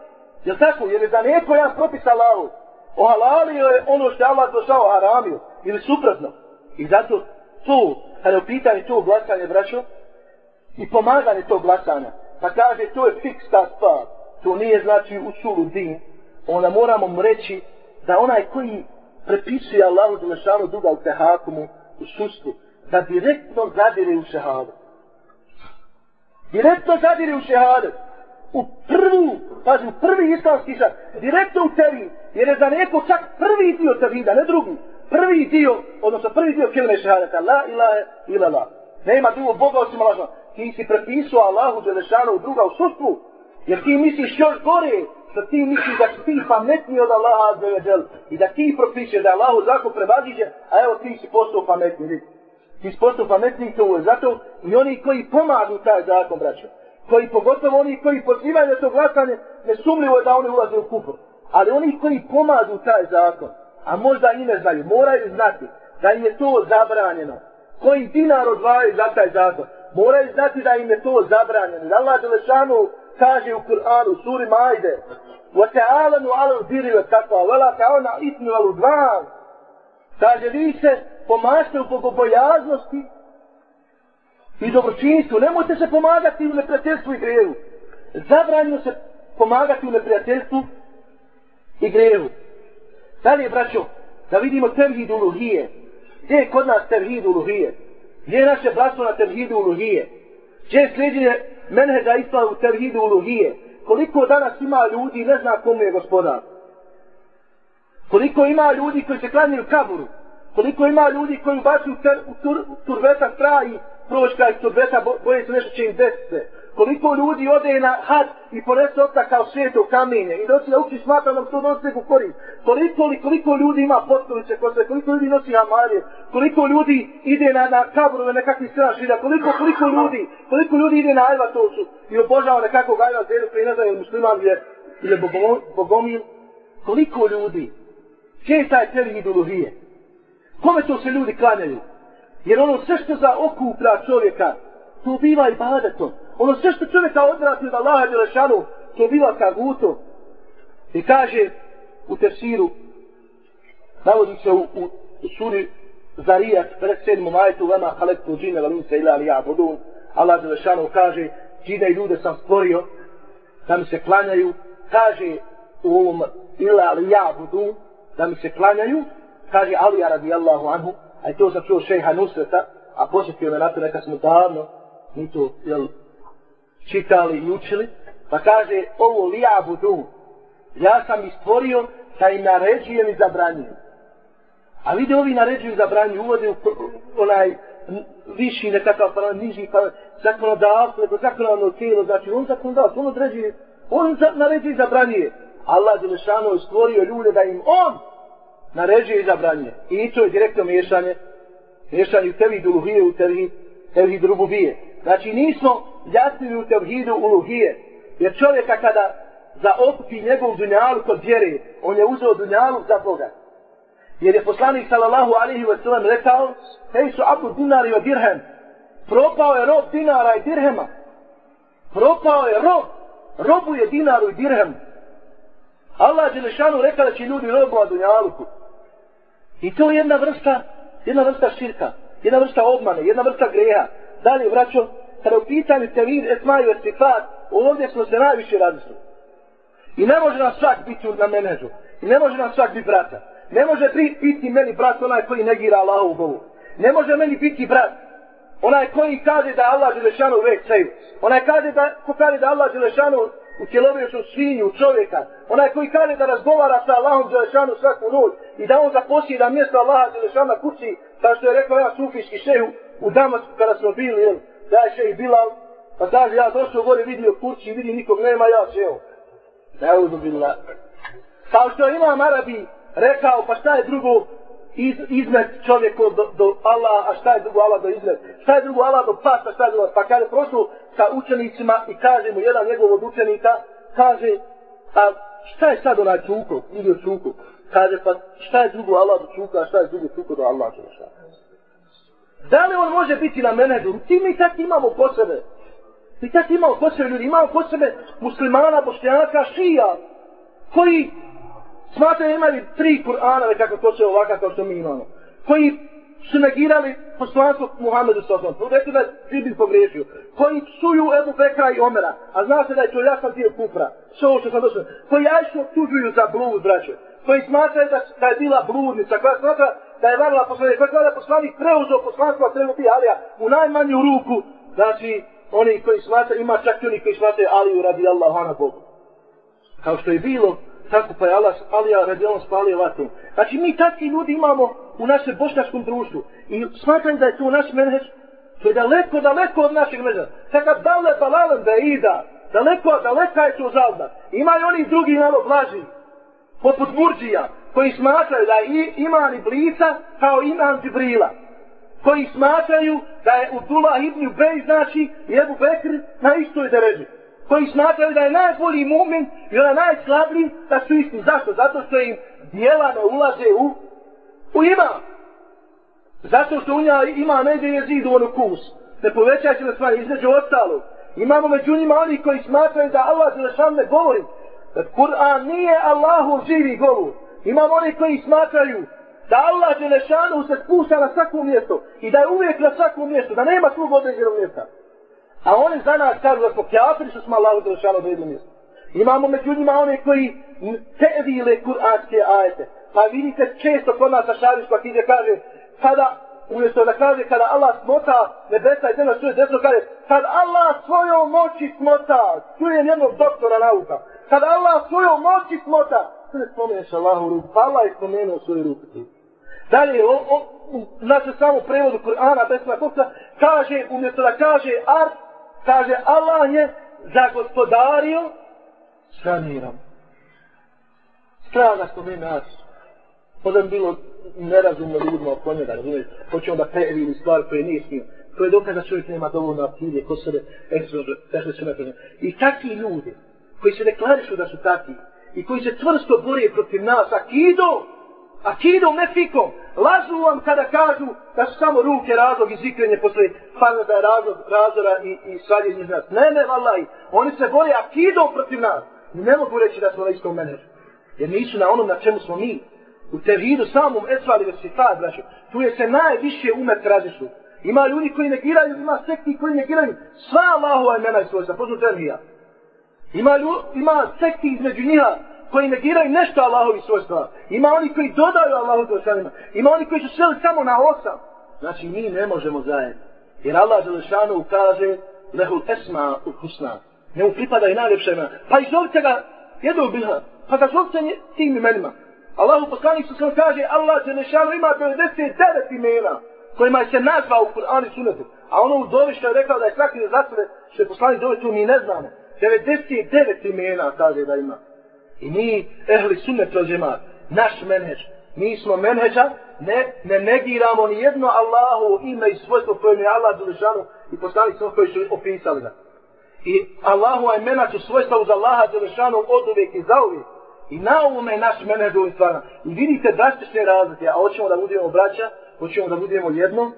Jel tako? Jer je za neko jedan propis Allahu. Ohalalio je ono što je Allah došao haramio. Ili suprotno. I zato to, kada je u pitanju to glasanje, braćo, i pomaganje tog glasanja, pa kaže, to je fiksta stvar, to nije znači u sulu din, onda moramo mu reći da onaj koji prepisuje Allahu Đelešanu duga u tehakumu, u sustvu, da direktno zadire u šehadu. Direktno zadire u šehadu. U prvu, pazi, u prvi islamski šehad, direktno u tevin, jer je za neko čak prvi dio tevida, ne drugi prvi dio, odnosno prvi dio kelime šehadeta, la ilaha ila la. Nema drugog Boga osim Allah. Ti si prepisao Allahu Đelešanu druga u sustvu, jer ti misliš još gore, da ti misliš da si ti pametniji od Allaha Đelešan i da ti propiše da Allahu zakon prevaziđe, a evo ti si postao pametniji. Ti si postao pametniji to je zato i oni koji pomagu taj zakon, braćo, koji pogotovo oni koji pozivaju na to glasanje, ne sumljivo je da oni ulaze u kufru. Ali oni koji pomagu taj zakon, a možda i ne znaju, moraju znati da im je to zabranjeno. Koji dinar odvajaju za taj zakon, moraju znati da im je to zabranjeno. Allah Đelešanu kaže u Kur'anu, suri Majde, وَتَعَالَنُوا عَلَى الْبِرِ وَتَقْوَا وَلَا تَعَوْنَا إِثْمِ وَلُدْوَانِ Kaže, vi se pomažete u bogobojaznosti i dobročinstvu. Nemojte se pomagati u neprijateljstvu i grevu. Zabranjeno se pomagati u neprijateljstvu i grevu. Dalje, braćo, da vidimo tevhid uluhije. Gdje je kod nas tevhid uluhije? Gdje je naše bratstvo na tevhidu uluhije? Gdje je sljeđenje menheđa islama u tevhidu uluhije? Koliko danas ima ljudi ne zna komu je gospodar? Koliko ima ljudi koji se klanjaju kaburu? Koliko ima ljudi koji bacu u, ter, u tur, turveta straji proška kraj Turbeta, boje se nešto će im desiti. Koliko ljudi ode na had i ponese otak kao svijeto kamenje i doći da uči smatra nam to nosi neku korist. Koliko li, koliko ljudi ima postolice kod se, koliko ljudi nosi hamarije, koliko ljudi ide na, na kaburove nekakvih strašina, koliko, koliko ljudi, koliko ljudi ide na ajva tosu i obožava nekakvog ajva zelu koji ne znaju musliman je ili bogomil. Koliko ljudi, gdje je taj teri ideologije? Kome to se ljudi klanjaju? Jer ono sve što za okuplja čovjeka, to biva i badetom. Ono sve što čovjeka odvrati od Allaha Đelešanu, to biva kaguto. I kaže u tefsiru, navodi se u, u, u suri Zarijat, 57. majetu, vama halektu džine, valim se ila ali ja budun. Allah Đelešanu kaže, džine i ljude sam stvorio, da mi se klanjaju. Kaže u ovom ila ali ja budun, da mi se klanjaju. Kaže Alija radijallahu anhu, a to sam čuo šeha Nusreta, a posjetio me na to neka smo davno, mi to, jel, čitali i učili, pa kaže, ovo lijabu budu, ja sam istvorio da im naređujem i zabranjujem. A vidi ovi naređuju i zabranjuju, uvode u onaj viši nekakav pa niži pa zakonodavstvo, neko zakonodavno tijelo, znači on zakonodavstvo, on određuje, on naređuje i zabranjuje. Allah je stvorio ljude da im on naređuje i zabranjuje. I to je direktno miješanje, miješanje u tevi duluhije, u tevi, tevi drububije. Znači nismo jasnili u tevhidu uluhije. Jer čovjeka kada zaokupi njegov dunjalu kod vjere, on je uzeo dunjalu za Boga. Jer je poslanik sallallahu alaihi wa sallam rekao, hej su abu dinari i dirhem. Propao je rob dinara i dirhema. Propao je rob. Robu je dinaru i dirhem. Allah je lešanu rekao da će ljudi robu na dunjaluku. I to je jedna vrsta, jedna vrsta širka, jedna vrsta obmane, jedna vrsta greha. Dalje, vraćo, kada u pitanju tevid esmaju estifat, ovdje smo se najviše različili. I ne može nas svak biti na menežu. I ne može nas svak biti brata. Ne može pri, biti meni brat onaj koji negira Allahu u Bogu. Ne može meni biti brat onaj koji kaže da Allah Đelešanu uvek ceju. Onaj kaže da, ko kaže da Allah Đelešanu u cjelovješu svinju, čovjeka. Onaj koji kaže da razgovara sa Allahom Đelešanu svaku noć i da on zaposije da mjesto Allaha Đelešanu kući, kao što je rekao ja sufijski šehu u Damasku kada smo bili, jel, da je i Bilal, pa kaže ja došao gore vidio kući vidi nikog nema, ja šeho. Ne uzu bila. Kao što imam Arabi rekao, pa šta je drugo iz, izmet čovjeku do, do Allah, a šta je drugo Allah do izmet? Šta je drugo Allah do pasta, šta je drugo? Pa kada je sa učenicima i kaže mu jedan njegov od učenika, kaže, a šta je sad onaj čuko, vidio čuko? Kaže, pa šta je drugo Allah do čuka, a šta je drugo čuko do Allah do šta? Da li on može biti na menedžu? Ti mi tak imamo po sebe. Mi tak imamo po sebe ljudi, imamo po sebe muslimana, bošnjaka, šija, koji smatraju imali tri Kur'ana, kako to se ovakav kao što mi imamo, koji su negirali poslanstvo Muhammedu Sotom, to rekli da je Džibil pogriješio, koji suju Ebu Bekra i Omera, a zna se da je to jasan dio kufra, sve ovo što sam došao, koji ajšno tuđuju za blud, braće, koji smatraju da, da je bila bludnica, koja smatra da je varila poslanik, koja je poslanik preuzeo poslanstvo, a treba ti Alija u najmanju ruku, znači oni koji smatraju, ima čak i oni koji smatraju Aliju radi Allahu ana Bogu. Kao što je bilo, tako pa je Allah, Alija radi Allah spalio vatrom. Znači mi takvi ljudi imamo u našem bošnjačkom društvu i smatram da je to naš menheđ, to je daleko, daleko od našeg menheđa. Sada dale balalem da ida, daleko, daleka je to zavda. Ima i oni drugi malo blaži, poput Murđija, koji smatraju da je iman Iblisa kao iman Džibrila. Koji smatraju da je Udula ibn Ubej, znači, i Ebu Bekr na istoj dereži. Koji smatraju da je najbolji mumin i ona najslabiji, da su isti. Zašto? Zato što im dijela ne ulaze u, u iman. Zato što u nja ima medije je zid u onu kus. Ne povećaj se na stvari, između ostalo. Imamo među njima oni koji smatraju da Allah Đelešan ne govori. Da Kur'an nije Allahu živi govor. Imamo oni koji smatraju da Allah Đelešanu se spušta na svako mjesto i da je uvijek na svakom mjestu, da nema svog određenog mjesta. A oni za nas kažu da smo kjafiri što smo Allahu Đelešanu do jednog mjesta. Imamo među njima one koji tevile kur'anske ajete. Pa vidite često kod nas sa kide knjige kaže kada umjesto da kaže kada Allah smota nebesa i zemlja čuje desno kaže kad Allah svojom moći smota čuje jednog doktora nauka kad Allah svojom moći smota sve spomeneš Allahu ruku pa Allah je spomenuo svoju ruku Dalje, o, o, znači samo prevodu Kur'ana, bez svakoga, kaže, umjesto da kaže ar, kaže Allah je zagospodario sa mirom. Strana spomenu ar. nas. Možda bi bilo nerazumno ljudima oko njega, razumiješ? Hoćemo da previli stvar koje nije smio. To je dokaz da čovjek nema dovoljno aktivije, ko sebe, ekstra, I takvi ljudi, koji se deklarišu da su takvi, i koji se tvrsto bore protiv nas, akidom, akidom, ne fikom, lažu vam kada kažu da su samo ruke razlog i zikrenje posle da razlog razora i, i svaljenje iz nas. Ne, ne, vallaj, oni se bore akidom protiv nas. I ne mogu reći da smo na istom menedžu. Jer nisu na onom na čemu smo mi. U tevidu samom esvali versifat, znači, tu je se najviše umet razišu. Ima ljudi koji negiraju, ima sekti koji negiraju sva Allahova imena i svojstva, poznat termija. Ima, lju, ima sekti između njiha koji negiraju nešto Allahovi svojstva. Ima oni koji dodaju Allahu to. Ima oni koji su sveli samo na osam. Znači mi ne možemo zajedno. Jer Allah Želešanu kaže lehul esma u husna. Ne pripada i najljepša imena. Pa i zovite ga jednog biha. Pa ga zovite tim imenima. Allahu poslanik su kaže Allah Želešanu ima 99 imena kojima se nazva u Kur'anu i Sunetu. A ono u dovi što je rekao da je svaki za sebe što je poslanik dovi tu mi ne znamo. 99 imena kaže da ima. I mi, ehli sunnet od džemat, naš menheđ, mi smo menheđa, ne, ne negiramo ni jedno Allahu ime i svojstvo koje je Allah Đelešanu i poslanik smo koji su opisali ga. I Allahu imena su svojstva uz Allaha Đelešanu od uvijek i za uvijek. I na ovome naš menheđ u stvarno. I vidite drastične razlike, a hoćemo da budemo braća, hoćemo da budemo jedno,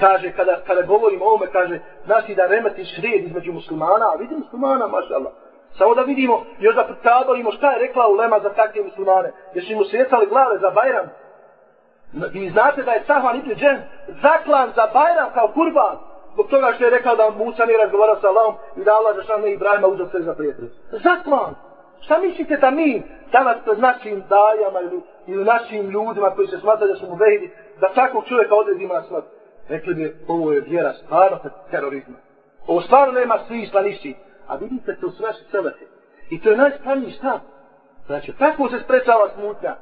kaže, kada, kada govorim o ovome, kaže, znači da remetiš šred između muslimana, a vidi muslimana, mašallah. Samo da vidimo, još da predstavimo šta je rekla Ulema za takve muslimane. Jer su mu svjetali glave za Bajram. I znate da je Sahvan ibn Džen zaklan za Bajram kao kurban. Zbog toga što je rekao da Musa nije razgovarao sa Allahom i da Allah zašao ne Ibrahima uzao sve za prijatelje. Zaklan! Šta mislite da mi danas pred našim dajama ili, ili našim ljudima koji se smatraju da su mu vehidi, da takvog čovjeka odredimo na smrt? Rekli bi, ovo je vjera stvarno terorizma. Ovo stvarno nema smisla nišći. A vidite to su naši. I to je najspravniji stav. Znači, tako se sprečava smutnja.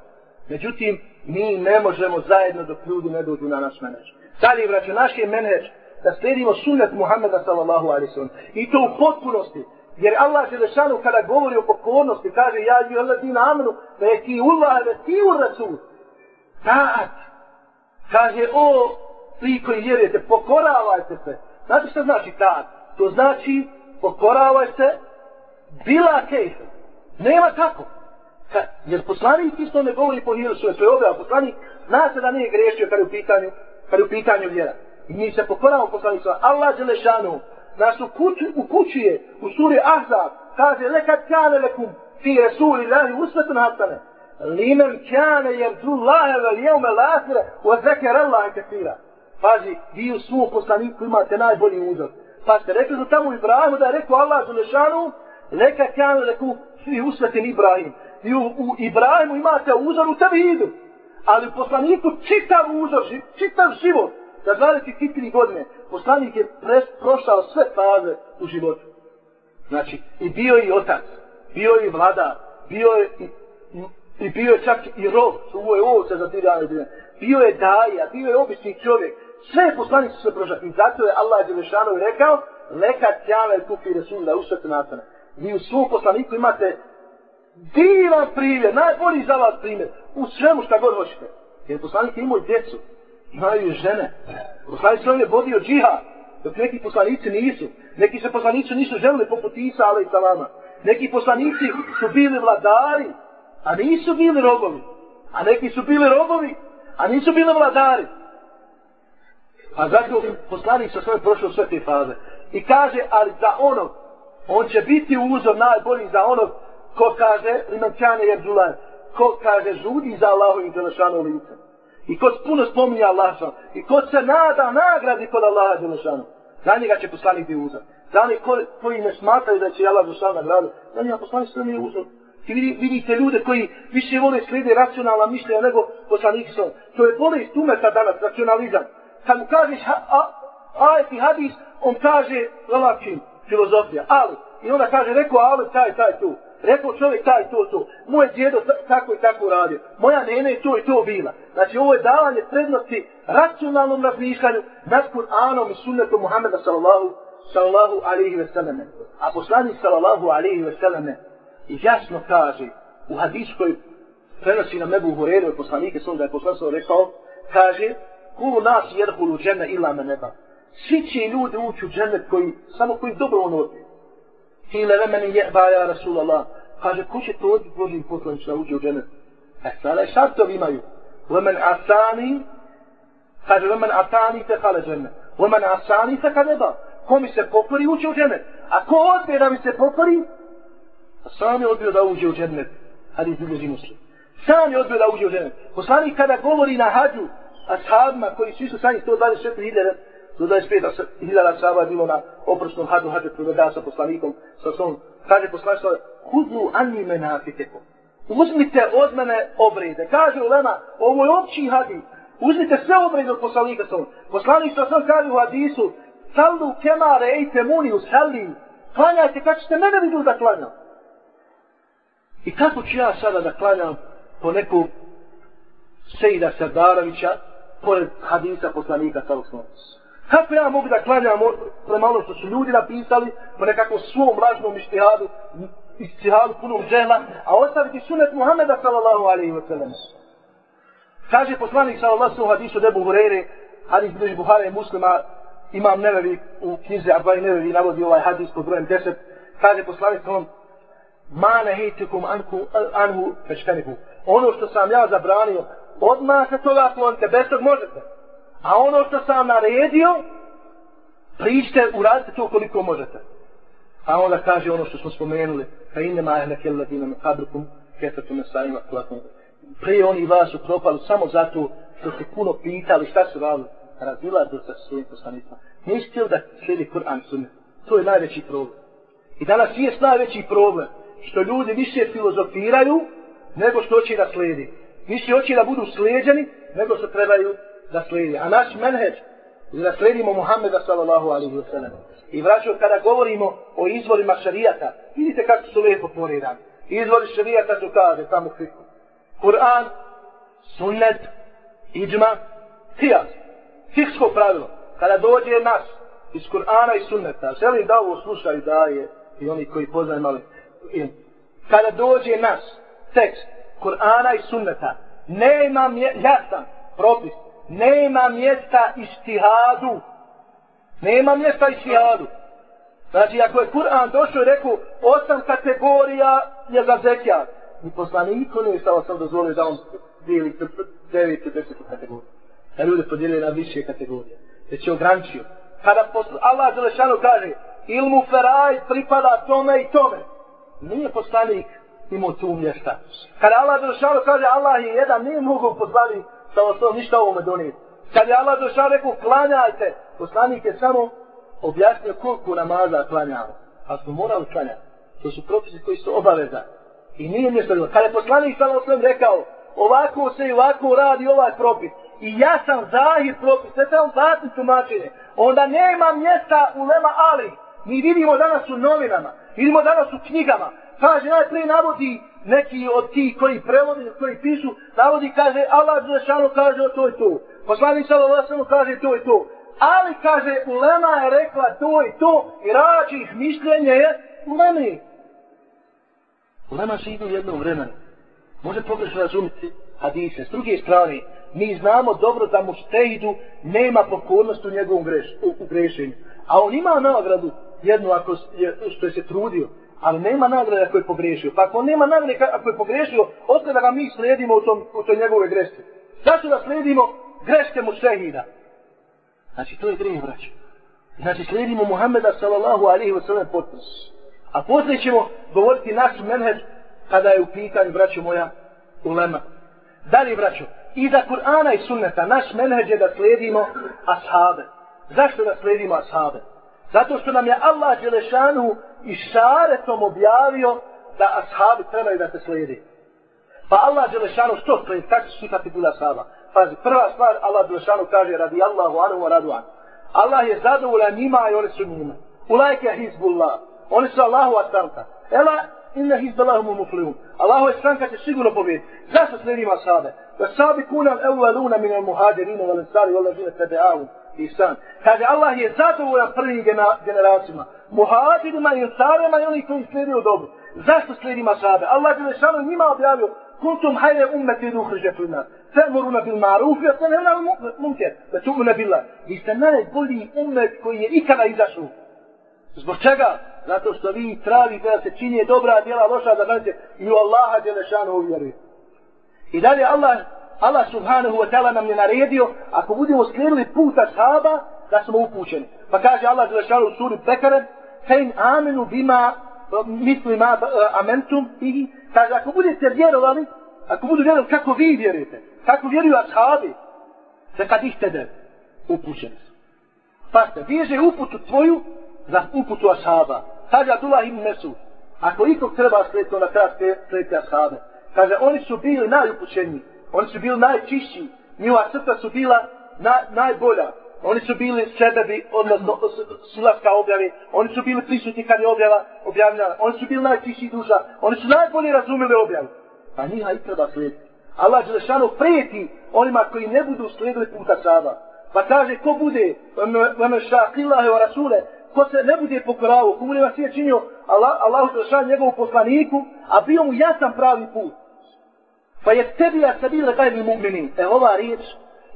Međutim, mi ne možemo zajedno dok ljudi ne dođu na naš menež. Sad je, vraću, naš je menež da slijedimo sunnet Muhammeda sallallahu alaihi sallam. I to u potpunosti. Jer Allah je lešanu kada govori o pokornosti, kaže, ja ju Allah din amenu, da je ti ullah, da ti u rasul. Taat. Kaže, o, vi koji vjerujete, pokoravajte se. Znate što znači tad? To znači pokoravaj se bila kejfe. Nema tako. Ka, jer poslanik isto ne govori po hiru svoje, to je ove, poslanik zna se da nije grešio kad je u pitanju, kad je u pitanju vjera. I mi se pokoravamo poslanicu. Allah Đelešanu nas u, kuću, u kuću je, u suri Ahzab, kaže, lekad kane lekum fi resuli lahi usvetun hasane. Limen kane jerdu lahe vel jeume lasire u zekere Allah katira. Pazi, vi u svom poslaniku imate najbolji uzor. Pa ste rekli za tamo Ibrahimu da je rekao Allah Želešanu, neka kanu reku svi usvetin Ibrahim. I u, u Ibrahimu imate uzor u tebi Ali u poslaniku čitav uzor, čitav život, za 24 godine, poslanik je pres, prošao sve faze u životu. Znači, i bio je i otac, bio je i vlada, bio je i, i, bio je čak i rov, ovo je ovce za ti dane Bio je daja, bio je obični čovjek, sve poslanik su se prošli. I zato je Allah Đelešanovi rekao, neka tjale kufi Resul da usvete natane. Vi u svom poslaniku imate divan primjer, najbolji za vas primjer, u svemu šta god hoćete. Jer poslanik imao djecu, imaju žene. Poslanik se je vodio džiha, dok neki poslanici nisu. Neki se poslanici nisu želili poput Isa, ale i salama. Neki poslanici su bili vladari, a nisu bili robovi. A neki su bili robovi, a nisu bili vladari. A zato poslanik sa svoje prošao sve te faze. I kaže, ali za onog, on će biti uzor najbolji za onog ko kaže, imančane je zulaj, ko kaže, žudi za Allahu i Đelešanu lice. I ko puno spominja Allaha I ko se nada nagradi kod Allaha Đelešanu. Za njega će poslanik biti uzor. Za oni koji ne smatraju da će Allah Đelešanu nagradu, za njega poslanik sve nije uzor. I vidi, vidite ljude koji više vole slijede racionalna mišljenja nego poslanik. To je bolest umeta danas, racionalizam kad mu kažeš ha, a, ajet i hadis, on kaže lalačin, filozofija, ali, i onda kaže, rekao ali taj, taj tu. Rekao čovjek taj to to. Moje djedo tako i tako radio. Moja nene je to i to bila. Znači ovo je davanje prednosti racionalnom razmišljanju nad Kur'anom i sunnetom Muhammeda sallallahu, sallallahu alaihi ve selleme. A poslanik sallallahu alaihi ve selleme jasno kaže u hadisu koji prenosi na Mebu Horeru i poslanike sam da je poslanstvo rekao, kaže, kulu nas jedhulu džene ila me neba. Svi će ljudi ući u džennet koji, samo koji dobro ono odbije. Hile remeni jeba ja Rasulallah. Kaže, ko će to odbiti Božim poslanić da uđe u džennet? E sada je šartovi imaju. Lemen asani, kaže, lemen asani te hale džennet. Lemen asani te kaneba. Ko mi se pokori uđe u džennet. A ko odbije da mi se pokori? Sam je odbio da uđe u džennet. Hadis bilježi muslim. Sam je odbio da uđe u džennet. Poslanik kada govori na hađu, ashabima koji su isto sami 124.000 do 25.000 ashaba je bilo na oprosnom hadu hađe proveda sa poslanikom sa svom kaže poslanik sa hudnu anni menafitekom uzmite od mene obrede. Kaže u ovo je opći hadis. uzmite sve obrede od poslanika sa poslanik sa svom kaže u hadisu sallu kemare rejte muni u salli klanjajte kako ćete mene vidu da klanjam. I kako ću ja sada da klanjam po neku Sejda Sardarovića pored hadisa poslanika sallallahu. Kako ja mogu da klanjam prema ono što su ljudi napisali pa po nekakvom svom lažnom ištihadu, ištihadu punom žela, a ostaviti sunet Muhammeda sallallahu alaihi wa sallam. Kaže poslanik sallallahu alaihi wa hadisu debu Hureyre, hadis bliži Buhara i muslima, imam nevevi u knjizi Arbaj nevevi navodi ovaj hadis pod brojem 10, kaže poslanik sallallahu ma nehejtikum anhu, anhu. Ono što sam ja zabranio, odmah se toga klonite, bez tog možete. A ono što sam naredio, priđite, uradite to koliko možete. A onda kaže ono što smo spomenuli, ka inne maje neke ladine me kadrukum, ketatu me sajima kulakom. Prije oni vas su samo zato što ste puno pitali šta su radili. Razila do sa svojim poslanicima. Nisi htio da slijedi Kur'an sunne. To je najveći problem. I danas je najveći problem što ljudi više filozofiraju nego što će da slijedi. Više hoće da budu slijedjeni nego što trebaju da slijedi. A naš menheđ je da slijedimo Muhammeda sallallahu alaihi wa sallam. I vraću, kada govorimo o izvorima šarijata, vidite kako su lijepo poredani. Izvori šarijata su kaže tamo fiku. Kur'an, sunnet, iđma, hijas. Fiksko pravilo. Kada dođe nas iz Kur'ana i sunneta, želim da ovo slušaju daje i oni koji poznaju mali kada dođe nas tekst Kur'ana i sunneta. Nema mje, jasan propis. Nema mjesta ištihadu. nema mjesta ištihadu. znači ako je Kur'an došao i rekao osam kategorija je za zekijat. I poslaniku ne stava sam dozvolio da on dijeli devet i deset kategorija da ljude podijeli na više kategorije. Već je ograničio. Kada posl... Allah Želešanu kaže ilmu feraj pripada tome i tome. Nije poslanik imao tu mjesta. Kada Allah došao kaže Allah je jedan, nije mogu poslani sa osnovom ništa ovome donijeti. Kad je Allah došao rekao klanjajte, poslanik je samo objasnio koliko namaza klanjamo. A smo morali klanjati. To su propisi koji su obaveza. I nije mjesto bilo. Kada je poslanik sa osnovom rekao ovako se i ovako radi ovaj propis. I ja sam zahir propis, ne trebam zatim tumačenje. Onda nema mjesta u lema ali. Mi vidimo danas u novinama, vidimo danas u knjigama, kaže najprije navodi neki od ti koji prevodi, koji pišu, navodi kaže Allah Đelešanu kaže o to i to. Poslanik Salavasanu kaže to i to. Ali kaže Ulema je rekla to i to i rađih mišljenje je Ulemi. Ulema živi u jednom vremenu. Može pogrešno razumiti hadise. S druge strane, mi znamo dobro da mu štehidu nema pokornost u njegovom greš, u, u grešenju. A on ima nagradu jednu ako je, što je se trudio ali nema nagrade ako je pogriješio. Pa ako nema nagrade ako je pogriješio, ostaje da ga mi slijedimo u, tom, u toj njegove greške. Zašto da slijedimo greške mu šehida? Znači, to je grijeh, braćo. Znači, slijedimo Muhammeda sallallahu alihi wa sallam potpis. A poslije ćemo govoriti naš menheđ kada je u pitanju, braćo moja, ulema. Dalje, braćo, iza Kur'ana i sunneta naš menheđ je da slijedimo ashabe. Zašto da slijedimo ashabe? Zato što nam je Allah Đelešanu i šaretom objavio da ashabi trebaju da se slijedi. Pa Allah Đelešanu što slijedi? Kako su sifati bila ashaba? Pazi, prva stvar Allah Đelešanu kaže radi Allahu anu wa radu an. Allah je zadovoljan njima i oni su njima. Ulajke Hizbullah. Oni su Allahu atarta. Ela, inna hizbalahum muflihun. Allahu je stranka će sigurno pobjediti. Zašto slijedimo ashabe? Da sabi kunam evvaluna min al muhadirina wal ihsan. Kaže Allah je zadovoljan prvim generacijama, muhađirima i ansarima i oni koji slijedio dobro. Zašto slijedimo ashabe? Allah je lešano njima objavio kuntum hajre ummeti ruhriže plina. Temuruna bil maruf, ja se ne munker. Da tu'muna billah. Vi ste najbolji ummet koji je ikada izašao. Zbog čega? Zato što vi travite da se čini dobra djela, loša da gledate i u Allaha Đelešanu uvjerujete. I dalje Allah, Allah subhanahu wa ta'ala nam je naredio, ako budemo skrenuli puta sahaba, da smo upućeni. Pa kaže Allah Đelešanu u suri Bekare, Fejn amenu bima misli ma eh, amentum i kaže ako budete vjerovali ako budu vjerovali kako vi vjerujete kako vjeruju ashabi se kad ih tede upućeni su. Pa se vježe uputu tvoju za uputu ashaba. Kaže Abdullah ibn Mesud ako ikog treba slijediti na kraj slijediti ashabe. Kaže oni su bili najupućeniji oni su bili najčišći njihova srca su bila na, najbolja Oni su bili sebebi, odnosno silaska objave. Oni su bili prisutni kad je objava objavljena. Oni su bili najčišći duša. Oni su najbolje razumeli objavu. Pa njiha i treba slijediti. Allah Đelešanu prijeti onima koji ne budu slijedili puta sada. Pa kaže, ko bude, vame šakillahe wa rasule, ko se ne bude pokorao, ko bude vas je činio Allah, Allah Đelešanu njegovu poslaniku, a bio mu jasan pravi put. Pa je tebi ja sabile gajni mu'minin. E ova riječ.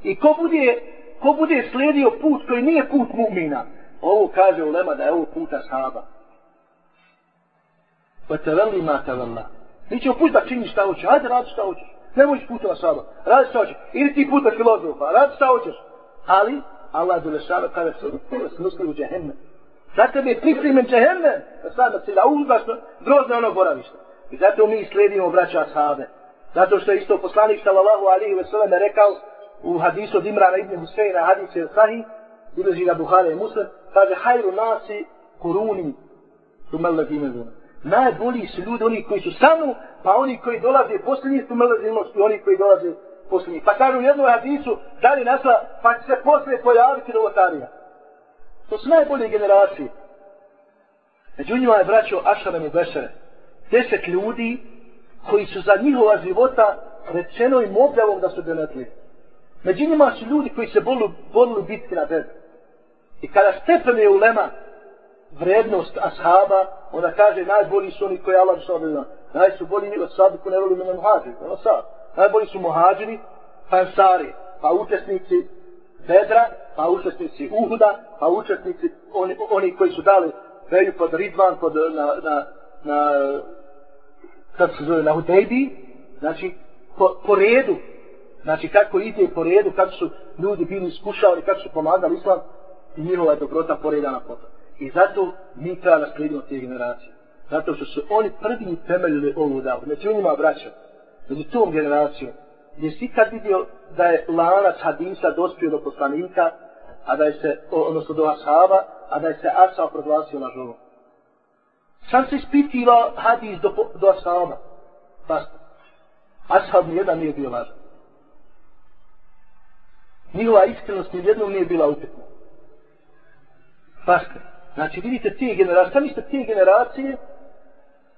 I ko bude ko bude slijedio put koji nije put mu'mina, ovo kaže Ulema da je ovo puta sahaba. Pa te veli ma te vela. Mi ćemo pući da činiš šta hoćeš, Hajde radi šta hoćeš. Ne možeš putova sahaba, radi šta hoćeš. Ili ti puta filozofa, radi šta hoćeš. Ali, Allah je lešava kada se snusli u džehennem. Za tebe je priprimen džehennem. Sada se da uzbašno grozne ono boravište. I zato mi slijedimo braća sahabe. Zato što je isto poslanik sallallahu alaihi ve selleme rekao, u hadisu od Imrana ibn Huseina, hadis je sahih, biloži ga Buhara i Muslim, kaže, hajru nasi kuruni, tu mele dine zuna. Najbolji su ljudi oni koji su sanu, pa oni koji dolaze posljednji, tu mele i oni koji dolaze posljednji. Pa kaže u jednom hadisu, da li nasla, pa će se poslije pojaviti novotarija. To su najbolje generacije. Među njima je braćo Ašarem i Bešere. Deset ljudi koji su za njihova života rečeno im objavom da su donetli. Među njima su ljudi koji se bolu, borili bitke na bedru. I kada stepene ulema vrednost ashaba, ona kaže najbolji su oni koji Allah što odredno. Naj su bolji od sabi ko ne voli mene muhađiri. Ono sad. Najbolji su muhađiri, pa ansari, pa učesnici bedra, pa učesnici uhuda, pa učesnici oni, oni koji su dali veju pod Ridvan, pod, na, na, na, kako se zove, na Hudejbi, znači, po, po redu, Znači kako ide po redu, kako su ljudi bili iskušavani, kako su pomagali islam i njihova je dobrota poredana potom. I zato mi treba da slijedimo te generacije. Zato što su oni prvi temeljili ovu davu. Znači njima ima vraćao. Među tom generacijom. Gdje si kad vidio da je lanac hadisa dospio do poslanika, a da je se, odnosno do ashaba, a da je se asao proglasio na. Sam se ispitiva hadis do, do ashaba. Basta. Ashab nijedan nije bio važan njihova iskrenost nijednom nije bila upetna. Basta. Znači, vidite te generacije, sami ste te generacije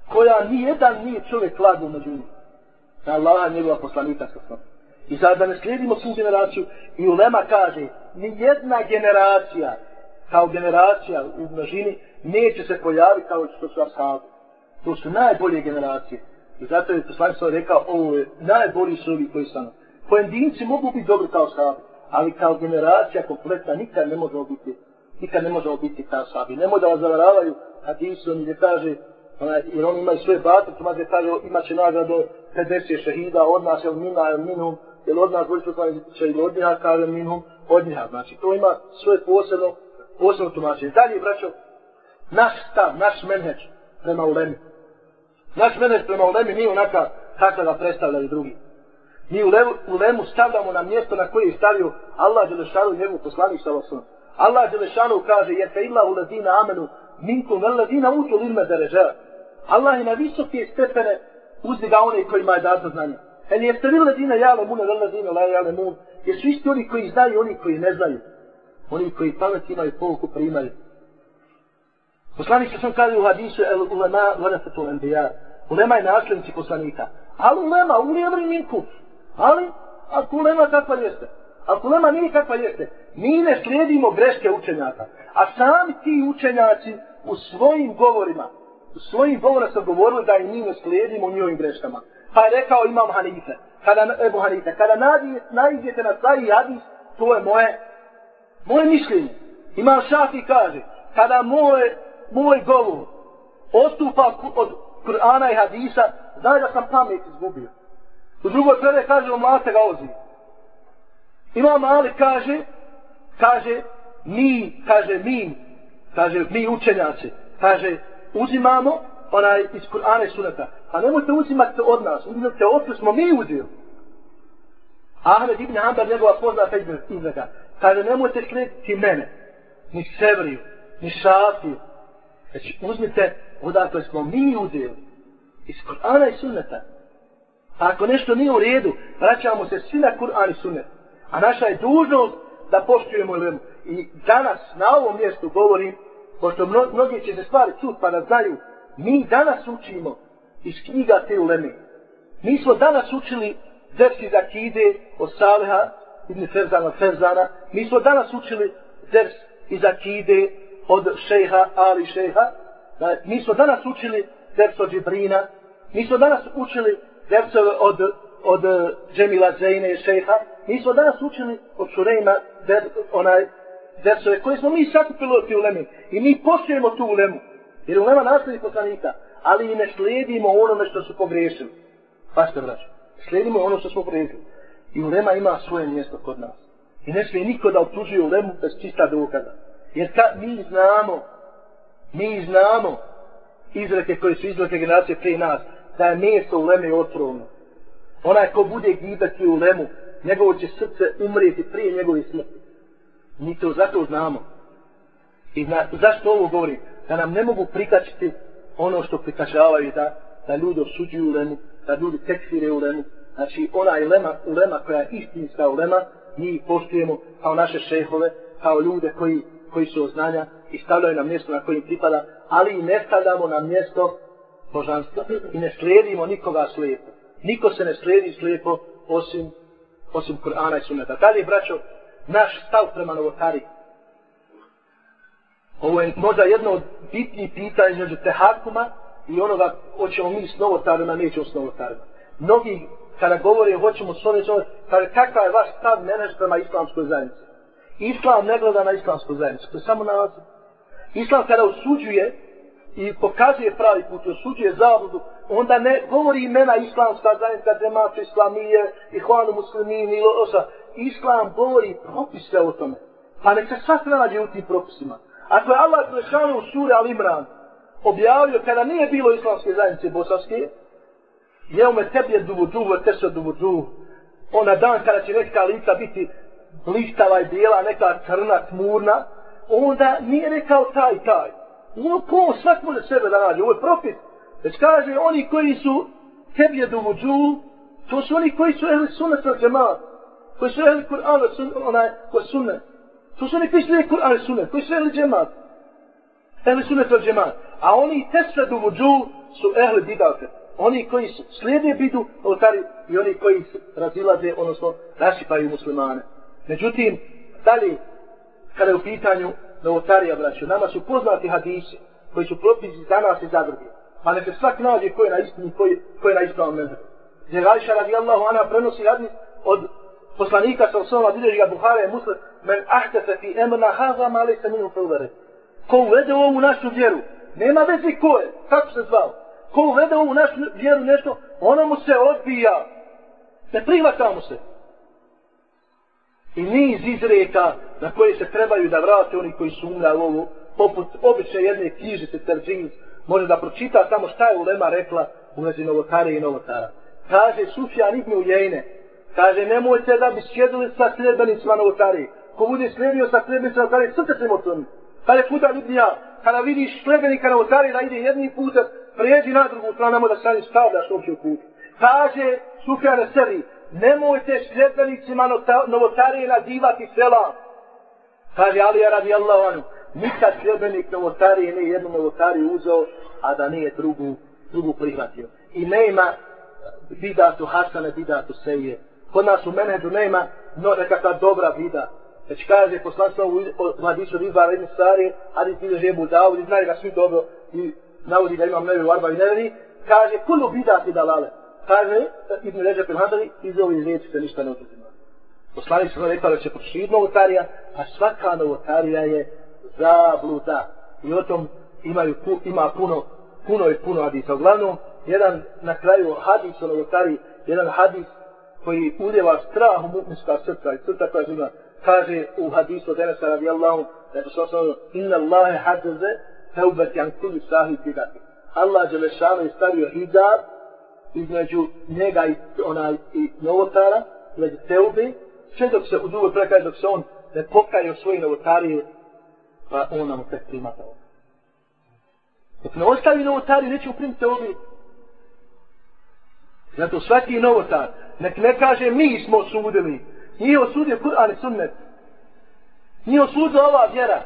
koja ni jedan nije čovjek lagu među njim. Na Allaha njegova poslanika sa svom. I sad da ne slijedimo tu generaciju, i Ulema kaže, ni jedna generacija, kao generacija u množini, neće se pojaviti kao što su ashabi. To su najbolje generacije. I zato je poslanik sam rekao, ovo je najbolji su ovi koji stanu. Pojedinci mogu biti dobri kao ashabi ali kao generacija kompletna nikad ne može biti nikad ne može biti kao sabi. Nemoj da vas zavaravaju hadisu, oni gdje kaže, onaj, jer oni imaju svoje batre, tu maze kaže, imat će nagradu 50 šehida od nas, jel mina, jel minum, jel od nas vojstvo će ili od njiha, kaže minum, od njiha. Znači, to ima svoje posebno, posebno tumačenje. Dalje, braćo, naš stav, naš menheđ prema ulemi. Naš menheđ prema ulemi nije onaka kako ga predstavljaju drugi. Mi u, levu, lemu stavljamo na mjesto na koje je stavio Allah Đelešanu njegu poslanik sa osvom. Allah Đelešanu kaže, jer fe illa u ladina amenu, minkum vel ladina utu lilme dereža. Allah je na visoke stepene uzdiga one kojima je dato znanje. El jeste vi ladina jale mune vel ladina la jale mun. Jer su isti oni koji znaju oni koji ne znaju. Oni koji pamet imaju pouku primaju. Poslanik se sam kaže u hadisu el ulema vana fatul enbija. Ulema je nasljednici poslanika. Ali ulema, ulijevri minku. Ali, ako ulema kakva jeste. Ako ulema nije kakva jeste. Mi ne slijedimo greške učenjaka. A sami ti učenjaci u svojim govorima, u svojim govorima su govorili da i mi ne slijedimo u njihovim greškama. Pa je rekao imam Hanife, kada, Ebu Hanife, kada najdjete na taj hadis, to je moje, moje mišljenje. Imam Šafi kaže, kada moje moj govor ostupa od Kur'ana i hadisa, znaš da sam pamet izgubio. U drugoj prede kaže, omlate ga ozi. Imam Ali kaže, kaže, mi, kaže, mi, kaže, mi učenjaci, kaže, uzimamo onaj iz Kur'ana i Suneta. A nemojte uzimati od nas, uzimate od što smo mi uzeli. Ahmed ibn Ambar, njegova poznata izreka, kaže, nemojte slijediti mene, ni Sevriju, ni Šafiju. Već uzmite odakle smo mi uzeli iz Kur'ana i Sunneta. A ako nešto nije u redu, vraćamo se svi na Kur'an i Sunnet. A naša je dužnost da poštujemo ilmu. I danas na ovom mjestu govorim, pošto mnogi će se stvari čut pa da znaju, mi danas učimo iz knjiga te uleme. Mi smo danas učili dersi za kide od Saleha, ibn Ferzana, Ferzana. Mi smo danas učili ders iz akide od šeha, Ali šeha. Da, Mi smo danas učili ders od Džibrina. Mi smo danas učili dersove od, od Džemila Zeyne šeha. Mi smo danas učili od Šurejma der, onaj dersove koje smo mi sakupili od ulemi. I mi poštujemo tu ulemu. Jer ulema nasledi poslanika. Ali i ne slijedimo onome što su pogriješili. Pa ste vraći. Slijedimo ono što smo pogriješili. I ulema ima svoje mjesto kod nas. I ne smije niko da obtužuje ulemu bez čista dokaza. Jer ta, mi znamo, mi znamo izreke koje su izreke generacije prije nas, da je mjesto leme otrovno. Onaj ko bude gibati u lemu, njegovo će srce umrijeti prije njegove smrti. Mi to zato znamo. I na, zašto ovo govorim? Da nam ne mogu prikačiti ono što prikačavaju da, da ljudi osuđuju u lemu, da ljudi tekfire u lemu. Znači ona je lema, ulema koja je istinska ulema, mi ih poštujemo kao naše šehove, kao ljude koji, koji su oznanja i stavljaju na mjesto na kojim pripada, ali i ne stavljamo na mjesto božanstva i ne slijedimo nikoga slijepo. Niko se ne slijedi slijepo osim, osim Kur'ana i Sunneta. Kada braćo, naš stav prema novotari? Ovo je možda jedno od bitnijih pitanja među tehakuma i onoga hoćemo mi s novotarima, nećemo s novotarima. Mnogi kada govore hoćemo s ovim, kada kakav je vaš stav meneš prema islamskoj zajednici? Islam ne gleda na islamsku zajednicu, to je samo na Islam kada osuđuje i pokazuje pravi put, osuđuje zabludu, onda ne govori imena islamska zajednica, džemat islamije, ihvanu muslimini, ili osa. Islam govori propise o tome. Pa nek se sva nađe u tim propisima. Ako je Allah prešao u suri Al-Imran objavio kada nije bilo islamske zajednice bosanske, jeume tebi je duvu duvu, te se duvu duvu. Ona dan kada će neka lica biti blištava i bijela, neka crna, tmurna, onda nije rekao taj, taj. Ono ko svak može sebe da nađe, ovo je profit. Već kaže, oni koji su tebi je duvu to su oni koji su ehli sunnet na džemat, koji su ehli Kur'an, sun, onaj, ko sunnet. To su oni koji su ehli Kur'an i sunnet, koji su ehli džemat. Ehli sunnet na džemat. A oni tesve dovuđu su ehli bidate oni koji slijede bidu otari, i oni koji razilaze, odnosno rašipaju muslimane. Međutim, dalje, kada je u pitanju novotarija, braću, nama su poznati hadisi koji su propisi za nas i za druge. Pa neke svak nađe ko je na istini, ko je, ko je na ispravom među. Jer Ališa radijallahu ana prenosi hadis od poslanika sa osnovama bilježi ga Buhara i Muslim, men ahtefe fi emna haza male se minu filvere. Ko uvede ovu našu vjeru, nema veze ko je, kako se zvao, ko uvede ovu našu vjeru nešto, ono mu se odbija. Ne prihvata mu se. I niz izreka na koje se trebaju da vrate oni koji su umrali ovo, poput obične jedne knjižice Terđins, može da pročita samo šta je Ulema rekla u vezi novotare i novotara. Kaže Sufjan ibn Ujejne, kaže nemojte da bi sjedili sa sljedbenicima novotari. Ko bude slijedio sa sljedbenicima novotari, srce se motom. Kaže puta ibn Ja, kada vidiš sljedbenika novotari da ide jedni put, pređi na drugu stranu, nemoj da staniš stavljaš uopće u put. Kaže Sufjan Seri, nemojte šljedbenicima novotarije nazivati selam. Kaže Alija radi Allahanu, nikad šljedbenik novotarije nije jednu novotariju uzeo, a da nije drugu, drugu prihvatio. i nema bidatu hasane, bidatu seje. Kod nas u menedžu nema no nekakva dobra vida. Već kaže poslanstvo u hadisu Rizbara ibn Sari, hadis bilježi Ebu Dawud i znaju ga svi dobro i navodi da imam nevi u Arba i neveri, kaže kulu bidati dalale. Kaže Ibn Ređep il Hanbali, iz ovih riječi se ništa ne oduzima. Poslanik se rekao da će proširiti novotarija, a svaka novotarija je zabluda. I o tom imaju, ima puno, puno i puno hadisa. Uglavnom, jedan na kraju hadis o novotariji, jedan hadis koji uljeva strah u mu'minska srca i srca koja živa, kaže u hadisu od Enesa radijallahu, da je to sam, inna Allahe hadze, teubeti an kulli sahih bidati. Allah je lešano i stavio hijab između njega i onaj i novotara, među teube, sve dok se u drugoj prekaje, dok se on ne pokaje o svoji novotarije, pa on nam tek prima to. Dok ne ostavi novotari, neće mu primiti teobi. Zato svaki novotar, nek ne kaže mi smo osudili, nije osudio Kur'an i sunnet. Nije osudio ova vjera.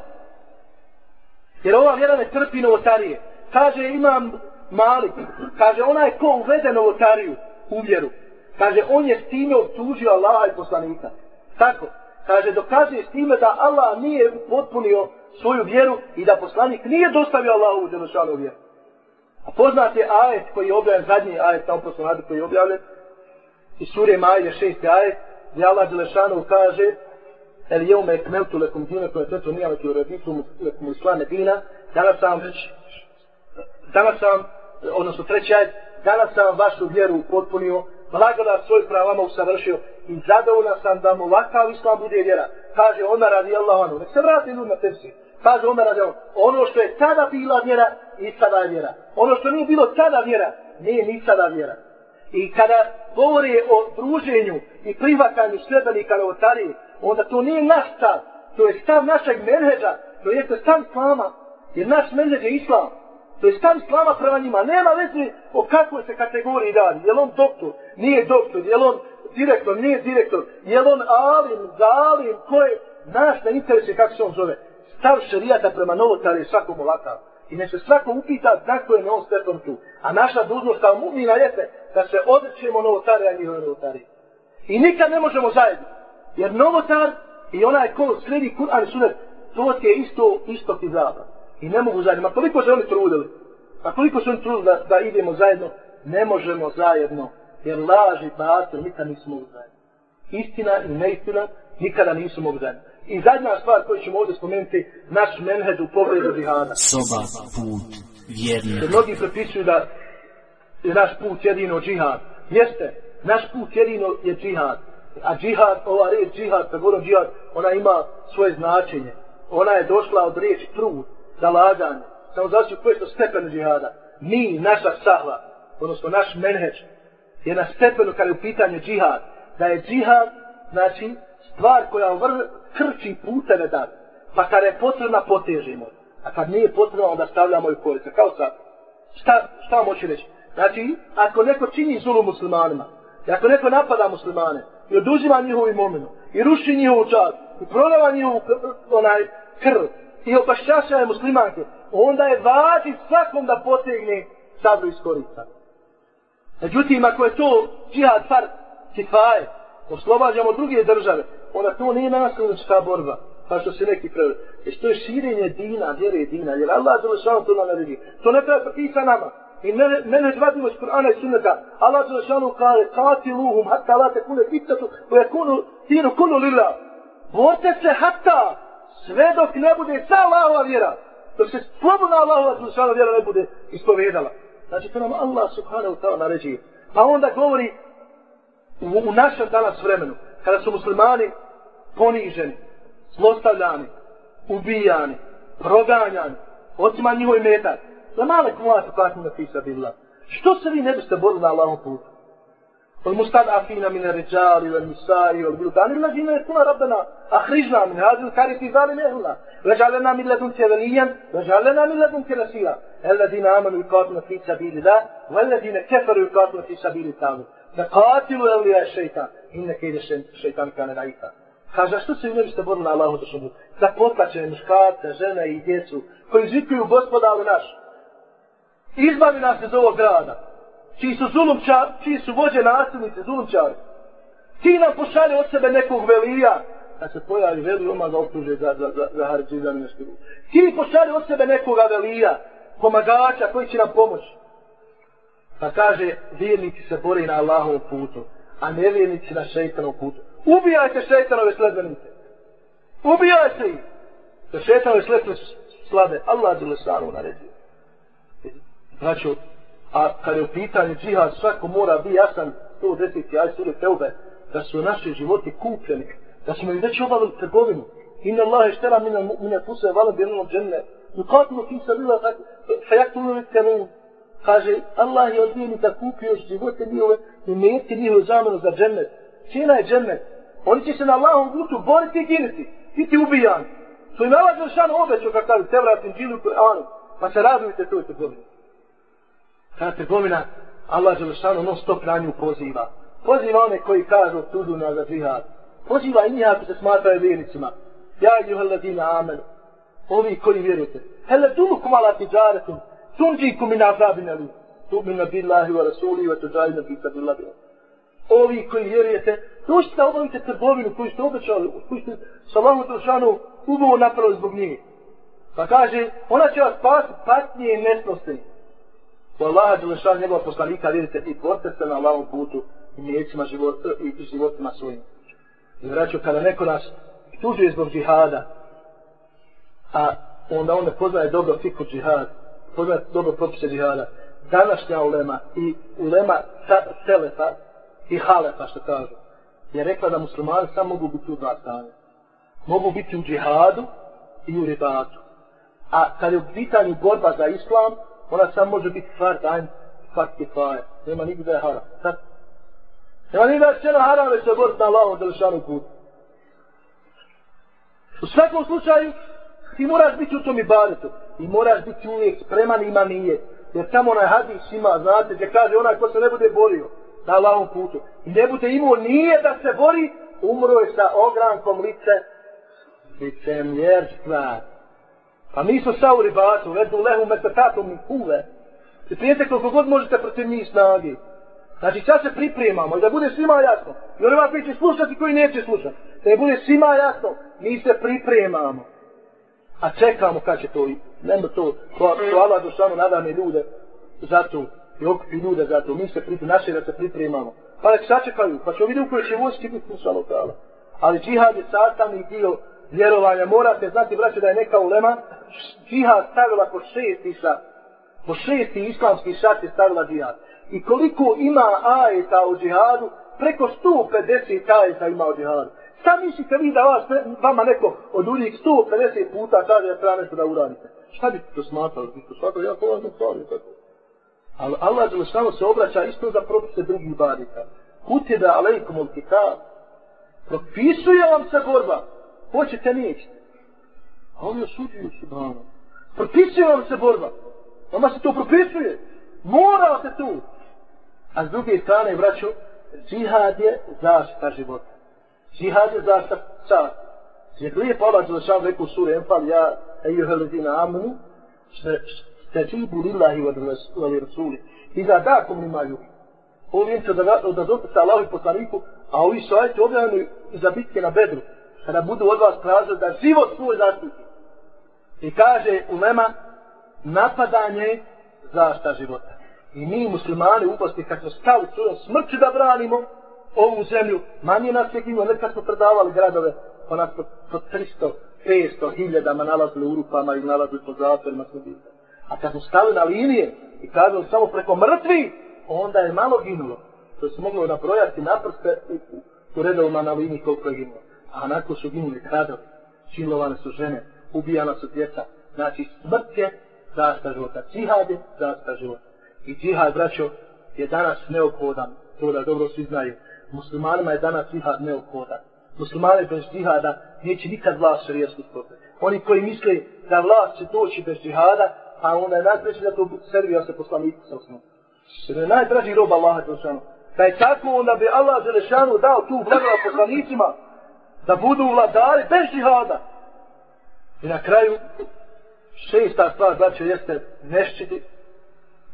Jer ova vjera ne trpi novotarije. Kaže imam Malik, kaže onaj ko uvede novotariju u vjeru, kaže on je s time obtužio Allaha i poslanika. Tako, kaže dokazuje s time da Allah nije potpunio svoju vjeru i da poslanik nije dostavio Allahu u vjeru. A poznat je ajet koji je objavljen, zadnji ajet tamo poslanadu koji je objavljen, iz sure Maje, šesti ajet, gdje Allah Đelešanu kaže El jeume ekmeltu lekum dine koje tetu nijame ki ureditu lekum islame dina, danas sam danas sam, odnosno treći ajet, danas sam vašu vjeru potpunio, blagodat svoj pravama usavršio i zadovoljan sam da mu ovakav islam bude vjera. Kaže Omer radi Allah anu, nek se vrati ljudi na tepsi. Kaže Omer radi Allah, ono što je tada bila vjera, i sada je vjera. Ono što nije bilo tada vjera, nije ni sada vjera. I kada govori o druženju i prihvatanju sljedenika novotarije, onda to nije naš stav, to je stav našeg menheđa, to je stav islama, jer naš menheđ je islam. To je stav islama prema njima. Nema veze o kakvoj se kategoriji radi. Je on doktor? Nije doktor. Je on direktor? Nije direktor. Je on alim, zalim? Ko je? Naš ne interesuje kako se on zove. Stav šarijata prema novotari je svakom olakav. I neće se svako upita kako je on stepom tu. A naša dužnost kao mumina jeste da se odrećemo novotarija i njihove novotari. I nikad ne možemo zajedno. Jer novotar i onaj ko sredi Kur'an i sunet, to je isto, isto ti zabran i ne mogu zajedno. Ma koliko se oni trudili? Ma koliko se oni trudili da, da idemo zajedno? Ne možemo zajedno. Jer laž i batel nikad nismo mogli zajedno. Istina i neistina nikada nismo mogli zajedno. I zadnja stvar koju ćemo ovdje spomenuti, naš menheđ u pogledu džihada. Soba, put, vjerni. Jer mnogi prepisuju da je naš put jedino džihad. Jeste, naš put jedino je džihad. A džihad, ova reč džihad, kad govorim džihad, ona ima svoje značenje. Ona je došla od riječi trud zalaganje, samo znači koji je to stepen džihada. Mi, naša sahva, odnosno naš menheđ, je na stepenu kada je u pitanju džihad. Da je džihad, znači, stvar koja vr, krči puteve da, pa kada je potrebna, potežimo. A kad nije potrebno, onda stavljamo i korice. Kao sad. Šta, šta vam hoću reći? Znači, ako neko čini zulu muslimanima, i ako neko napada muslimane, i oduzima njihovu imovinu, i ruši njihovu čast, i prodava njihovu onaj krv, i opašćašaje muslimanke, onda je važi svakom da potegne sabru iz korica. Međutim, ako je to džihad far kifaje, oslobađamo druge države, onda to nije nasilnička borba, pa što se neki prevede. Jer to je širenje dina, vjere dina, jer Allah zelo šalom to nam naredi. To ne treba pripisa nama. I mene, mene zvadimo iz Kur'ana i sunneta. Allah zelo kaže, kati luhum, hatta la te kune fitatu, koja kunu, tinu kunu lila. Borte se hatta, sve dok ne bude sa Allahova vjera, dok se slobodna Allahova slušana vjera ne bude ispovedala. Znači to nam Allah subhanahu ta'ala naređi. Pa onda govori u, u našem danas vremenu, kada su muslimani poniženi, zlostavljani, ubijani, proganjani, otima njihoj metak, za male kumate kakvim na fisa bila. Što se vi ne biste borili na Allahom putu? والمستضعفين من الرجال والنساء والبلدان الذين يقولون ربنا أخرجنا من هذه الكارثة ظالم أهلنا واجعل لنا من لدنك وليا واجعل لنا من لدنك نصيرا الذين آمنوا يقاتلون في سبيل الله والذين كفروا يقاتلون في سبيل الطاغوت فقاتلوا أولياء الشيطان إن كيد الشيطان كان ضعيفا Kaže, što se vi ne biste borili na Allahu da šubu? Za potlačene muškarce, žene i djecu, koji zikuju gospodaru naš. Izbavi nas iz ovog grada. čiji su zulumčar, čiji su vođe nasilnici, zulumčari. Ti nam pošalje od sebe nekog velija, kad se pojavi veli, oma ga optuže za, za, za, za haridžizam i nešto. Ti pošalje od sebe nekoga velija, pomagača koji će nam pomoći. Pa kaže, vjernici se bori na Allahovom putu, a nevjernici na šeitanovom putu. Ubijajte šeitanove sledbenice. Ubijajte ih. Da šeitanove sledbenice slabe. Allah je lesanu naredio. Znači, a kada je u pitanju džihad, svako mora biti jasan 110. aj suri Teube, da su naši životi kupljeni, da smo ih već obavili trgovinu. Inna Allahe štera mina mu'mine puse vala birnom dženne. Nukatimo fi sabila fejak ulu terun. Kaže, Allah je od vijenika kupio živote njihove i mjeti njihove zamenu za džennet. Cijena je džennet. Oni će se na Allahom putu boriti i giniti. Biti ubijan. To im Allah Đelšan obećao kako kaže Tevrat, Inđilu, Kur'anu. Pa se radujte toj trgovini. Ta trgovina Allah Želešanu non stop na nju poziva. Poziva one koji kažu tudu na za džihad. Poziva i njih ako se smatraju vjernicima. Ja i juhel ladina amenu. Ovi koji vjerujete. Hele dulukum ala tiđaretum. Tunđikum min azabin ali. Tu'minu billahi wa rasuli wa tuđajina bi sabillahi. Ovi koji vjerujete, došli da obavite trgovinu koju ste obećali, koju ste sa Allahom Đelšanu ugovor napravili zbog njih. Pa kaže, ona će vas spasiti patnije i nesnosti. U Allaha Đelešanu njegova poslanika vidite i borite na Allahom putu i mjecima život, e, i životima svojim. I vraću, kada neko nas tužuje zbog džihada, a onda on ne poznaje dobro fiku džihad, poznaje dobro propise džihada, današnja ulema i ulema selefa i halefa što kažu, je rekla da muslimani samo mogu biti u dva stanja. Mogu biti u džihadu i u ribatu. A kad je u pitanju borba za islam, ona sam može biti fard ajn, fard kifaje. Nema nigdje da je haram. Sad. Nema nigdje da je cijena haram, već se boriti na Allahom delišanu putu. U svakom slučaju, ti moraš biti u tom ibadetu. I moraš biti uvijek spreman ima nije. Jer tamo onaj hadis ima, znate, gdje kaže onaj ko se ne bude borio na Allahom putu. I ne bude imao nije da se bori, umro je sa ogrankom lice, licemljerstva. Pa mi smo sa u ribatu, vedu lehu metatatom i kuve. Prijete koliko god možete protiv njih snagi. Znači, sad se pripremamo i da bude svima jasno. I oni vam priče slušati koji neće slušati. Da bude svima jasno, mi se pripremamo. A čekamo kad će to i nema to, to, to Allah došano nadane ljude za to i okupi ljude za to. Mi se pripremamo, naše da se pripremamo. Pa nek sačekaju, pa ćemo vidjeti u kojoj će vojski biti ta'ala. Ali džihad je sastavni dio vjerovanja. Morate znati, braće, da je neka ulema džihad stavila po šestisa, po šesti islamski šat je stavila džihad. I koliko ima ajeta u džihadu, preko 150 ajeta ima u džihadu. Šta mislite vi da vas, vama neko od uvijek 150 puta kaže da treba nešto da uradite? Šta bi to smatrali? Bi to smatrali? Ja to vam stvari tako. Ali Allah Đelešanu se obraća isto za propise drugih badika. Kutida da ul kitab. Propisuje vam se borba. Hoćete, nećete. A oni osuđuju se dana. Propisuje vam se borba. Vama se to propisuje. Mora se tu. A s druge strane, braćo, džihad je zaštita života. Džihad je zaštita čast. Jer lijepo Allah Đelešan rekao u suri Enfal, ja, ejuhe ledina amanu, ste džibu lillahi wa rasuli. I za dakom nima ljubi. Ovo je da odazovite se Allahu i poslaniku, a ovi su ajte objavljeni za bitke na bedru. Kada budu od vas tražili da život svoj zaštiti. I kaže u Lema, napadanje zašta života. I mi muslimani uposti kad smo stali svojom smrću da branimo ovu zemlju, manje nas je gino, nekad smo predavali gradove, pa nas po, po 300, 500 hiljadama nalazili u rupama i nalazili po zatvorima svojima. A kad smo stali na linije i kazali samo preko mrtvi, onda je malo ginulo. To se moglo nabrojati na prste u, u, u redovima na liniji koliko je ginulo. A onako su ginuli kradovi, silovane su žene, ubijana su djeca. Znači smrt je zasta života. Džihad je zasta života. I džihad, braćo, je danas neophodan. To da dobro svi znaju. Muslimanima je danas džihad neophodan. Muslimani bez džihada neće nikad vlast šarijesku spopeti. Oni koji misle da vlast će doći bez džihada, a onda je najpreći da to servija se poslaniku sa osnovom. Jer je najdraži rob Allaha Đelešanu. Da je tako, onda bi Allah Đelešanu dao tu blagodat poslanicima da budu vladari bez džihada. I na kraju, šesta stvar, znači, jeste mešćidi,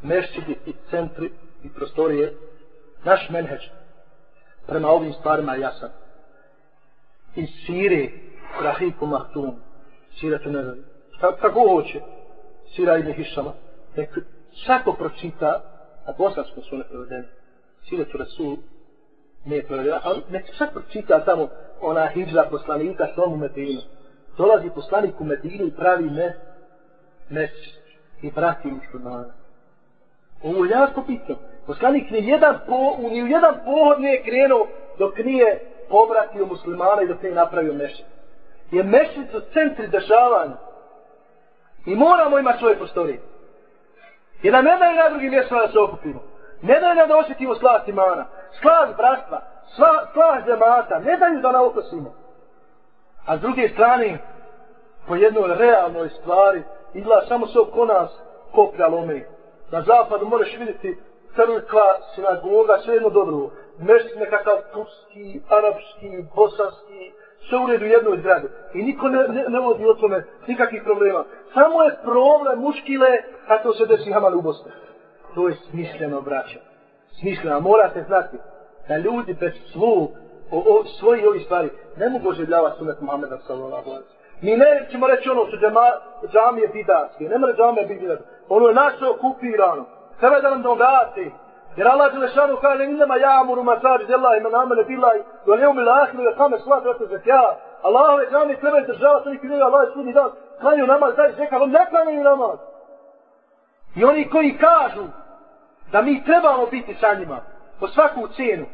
mešćidi i centri i prostorije, naš menheđ prema ovim stvarima je jasan. Iz sire, Rahiku Mahtum, sira tu ne znam, kako hoće, sira Ibn Hišama, nek svako pročita, a bosansko su ne prevedene, sira tu Rasul, ne je ali nek svako pročita tamo ona hijđa poslanika s u Medinu. Dolazi poslanik u Medinu i pravi me, mesec i prati muslimana. Ovo je jako bitno. Poslanik ni jedan po, ni u jedan pohod nije krenuo dok nije povratio muslimana i dok nije napravio mešćin. Je mešćin su centri dešavanja. I moramo imati svoje prostorije. Jer nam ne daju na drugim mjestima da se okupimo. Ne daju nam da osjetimo slast imana. Slast bratstva. Slast zemata. Ne daju da naukosimo. A s druge strane, po jednoj realnoj stvari, izgleda samo se oko nas koplja lome. Na zapadu možeš vidjeti crkva, sinagoga, sve jedno dobro. Mešći nekakav turski, arapski, bosanski, sve u redu jednoj zgradi. I niko ne, ne, ne vodi o tome nikakvih problema. Samo je problem muškile a to se desi Hamal u Bosni. To je smišljeno, braćo. Smišljeno. Morate znati da ljudi bez svog, o, o, svoji ovi stvari ne mogu oživljavati sunet Muhammeda sallallahu alaihi Mi ne ćemo reći ono su džama, džamije bidarske. Ne mora džamije bidarske. Ono je naše okupirano. Treba da nam dogati. Jer Allah Đelešanu kaže innama ja'muru masađi djellahi man amene billahi do ljevmi ahiru je kame slat vratu zekija. Allahove džamije treba je državati oni Allah je sudni dan. Klanju namaz, daj zeka, on ne klanju namaz. I oni koji kažu da mi trebamo biti sa njima po svaku cijenu.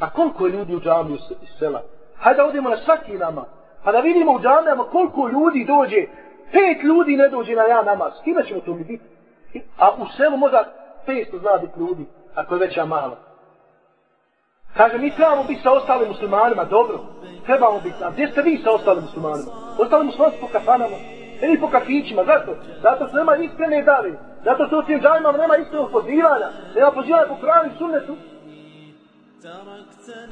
A koliko je ljudi u džamiju iz sela? Hajde da odemo na svaki nama. Pa da vidimo u džamijama koliko ljudi dođe. Pet ljudi ne dođe na ja namaz. Kime ćemo to mi biti? A u selu možda 500 zna biti ljudi, ako je veća mala. Kaže, mi trebamo biti sa ostalim muslimanima, dobro, trebamo biti, a gdje ste vi sa ostalim muslimanima? Ostali muslimanci po kafanama, E, ni po kafićima, zašto? Zato što nema iskrene dali, zato što u tim džavima nema iskrenog pozivanja, nema pozivanja po kraju i sunnetu.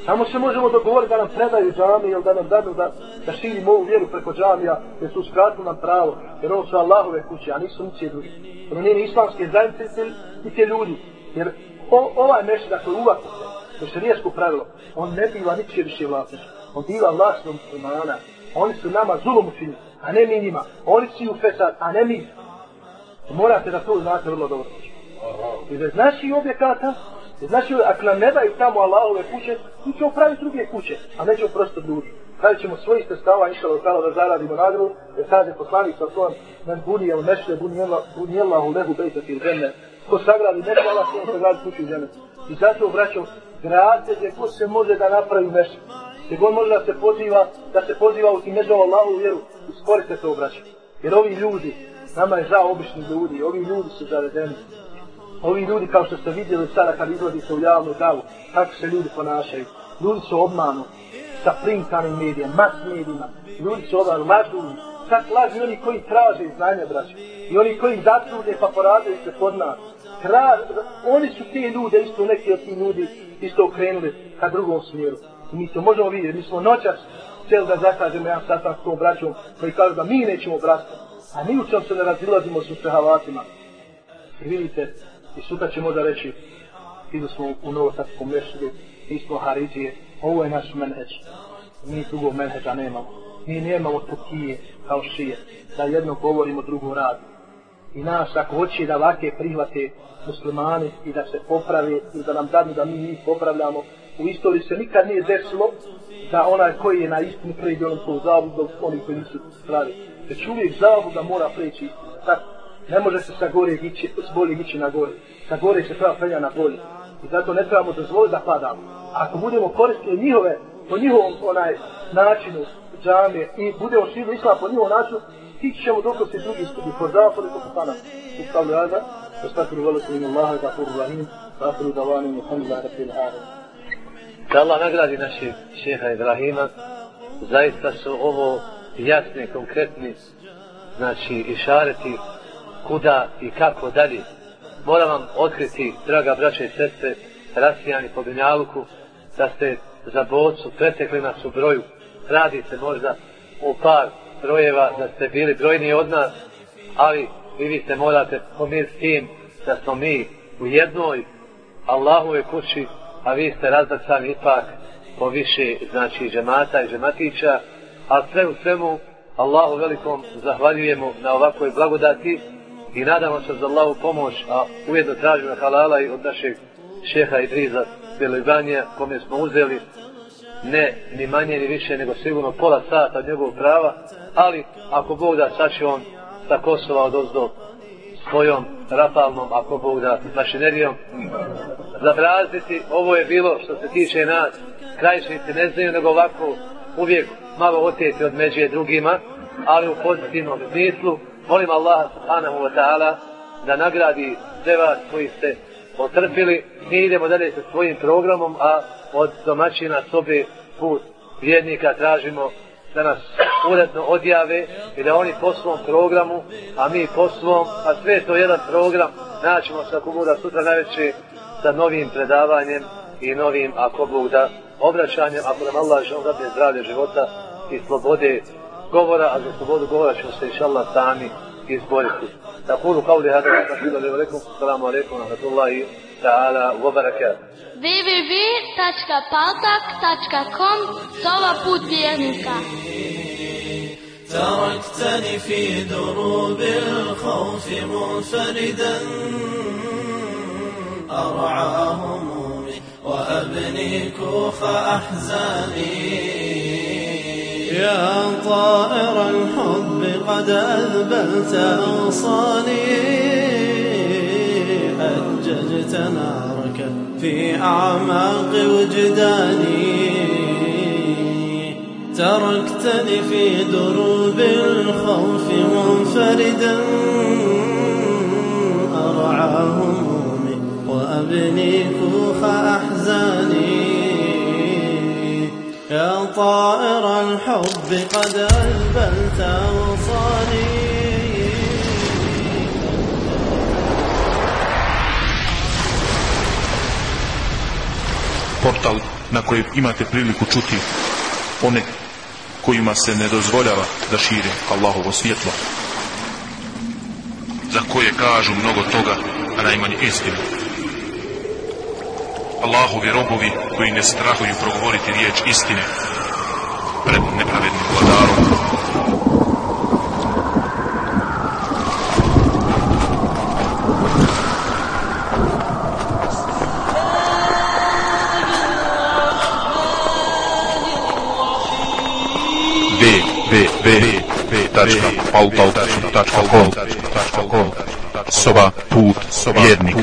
Samo se možemo dogovoriti da nam predaju džami ili da nam dadu da, da širimo ovu vjeru preko džamija jer su uskratili nam pravo jer ovo su Allahove kuće, a nisu niće drugi. Ono nije ni islamske zajednice i te ljudi. Jer o, ovaj mešć, dakle uvako se, to je šarijesko pravilo, on ne biva ničije više vlasniš. On biva vlasnom muslimana. Oni su nama zulom učinili, a ne mi njima. Oni su u fesad, a ne mi. Morate da to znate vrlo dobro. I da znaš i objekata, Znači, ako nam ne daju tamo Allahove kuće, mi ćemo praviti druge kuće, a nećemo prosto ljudi. Pravit ćemo svojih sestava, inšala ostalo da zaradimo nagradu, jer kaže poslanik sa svojom, men buni jel mešle, buni Allahu lehu bejta fil žene. Ko sagradi mešle, Allah svojom sagradi kuću žene. I zato braćo, gradite gdje ko se može da napravi mešle. Gdje god može da se poziva, da se poziva u tim mežama Allahu vjeru, iskoriste se obraćam. Jer ovi ljudi, nama je žao obični ljudi, ovi ljudi su zavedeni. ovi ljudi kao što ste vidjeli sada kad izvodite u javnu davu, kako se ljudi ponašaju. Ljudi su obmanu sa printanim medijama, mas medijima. Ljudi su obmanu, lažu. Sad lažu oni koji traže znanje, braći. I oni koji zatrude pa poraduju se pod nas. Kra, oni su te ljude, isto neki od ti ljudi, isto okrenuli ka drugom smjeru. I mi to možemo vidjeti. Mi smo noćas cijeli da zakažemo jedan satan s tom braćom koji kažu da mi nećemo bratstvo. A mi u čem se ne razilazimo s uspehavatima. I vidite, I sutra će možda reći, idu smo u novotarskom mešću, mi smo Haridžije, ovo je naš menheđ. Mi drugog menheđa nemamo. Mi nemamo tukije kao šije, da jedno govorimo, drugo radi. I nas, ako hoće da vake prihvate muslimani i da se poprave i da nam dadnu da mi njih popravljamo, u istoriji se nikad nije desilo da onaj koji je na istinu pređe onom to dok oni koji nisu pravi. Već uvijek zavuda mora preći tako ne može se sa gore ići, s bolje ići na gore. Sa gore se treba penja na bolje. I zato ne trebamo dozvoliti da padamo. Ako budemo koristili njihove, po njihovom onaj načinu džame i budemo širili islam po njihovom načinu, ti ćemo dok se drugi studi po zapadu i po kupana. Ustavljaju stavlju aza, ostaturu veliku inu Allaha, da furu rahim, zaturu da vani mu hamdu da Allah nagradi našeg šeha Ibrahima, zaista su ovo jasni, konkretni, znači išareti kuda i kako dalje. Moram vam otkriti, draga braća i sestre, rasijani po Benjaluku, da ste za bocu pretekli nas u broju. Radi se možda u par brojeva da ste bili brojni od nas, ali vi vi se morate pomiriti s tim da smo mi u jednoj Allahove kući, a vi ste razbacani ipak po više, znači, džemata i džematića, a sve u svemu, Allahu velikom zahvaljujemo na ovakvoj blagodati i nadamo se za Allahu pomoć, a ujedno tražimo halala i od našeg šeha Idriza Belibanija, kome smo uzeli ne ni manje ni više nego sigurno pola sata od njegovog prava, ali ako Bog da sad će on sa Kosova od ozdo svojom rafalnom, ako Bog da mašinerijom. Zabrazditi, ovo je bilo što se tiče nas, krajišnici ne znaju nego ovako uvijek malo otjeti od međe drugima, ali u pozitivnom smislu, molim Allah subhanahu wa ta'ala da nagradi sve vas koji ste otrpili, mi idemo dalje sa svojim programom, a od domaćina sobe put vjernika tražimo da nas uredno odjave i da oni po svom programu, a mi po svom, a sve to jedan program, naćemo se ako bude sutra najveće sa novim predavanjem i novim, ako Bog da, obraćanjem, ako nam Allah žel da zdravlje života i slobode govora, a za slobodu govora ćemo se inša Allah sami izboriti. Takulu kao li alaikum, salamu alaikum, rahmatullahi ta'ala, wa barakatuh. www.paltak.com Sova put vjernika تركتني في دروب الخوف منفردا أرعى همومي وأبني كوخ أحزاني. يا طائر الحب قد أذبلت أغصاني أججت نارك في أعماق وجداني. تركتني في دروب الخوف منفردا. أرعى همومي وأبني كوخ أحزاني. يا طائر الحب قد أجبلت أوصاني. Portal na kojem imate priliku čuti one kojima se ne dozvoljava da šire Allahovo svjetlo za koje kažu mnogo toga a najmanje istinu. Allahovi robovi koji ne strahuju progovoriti riječ istine pred www.pautal.com Soba put vjernik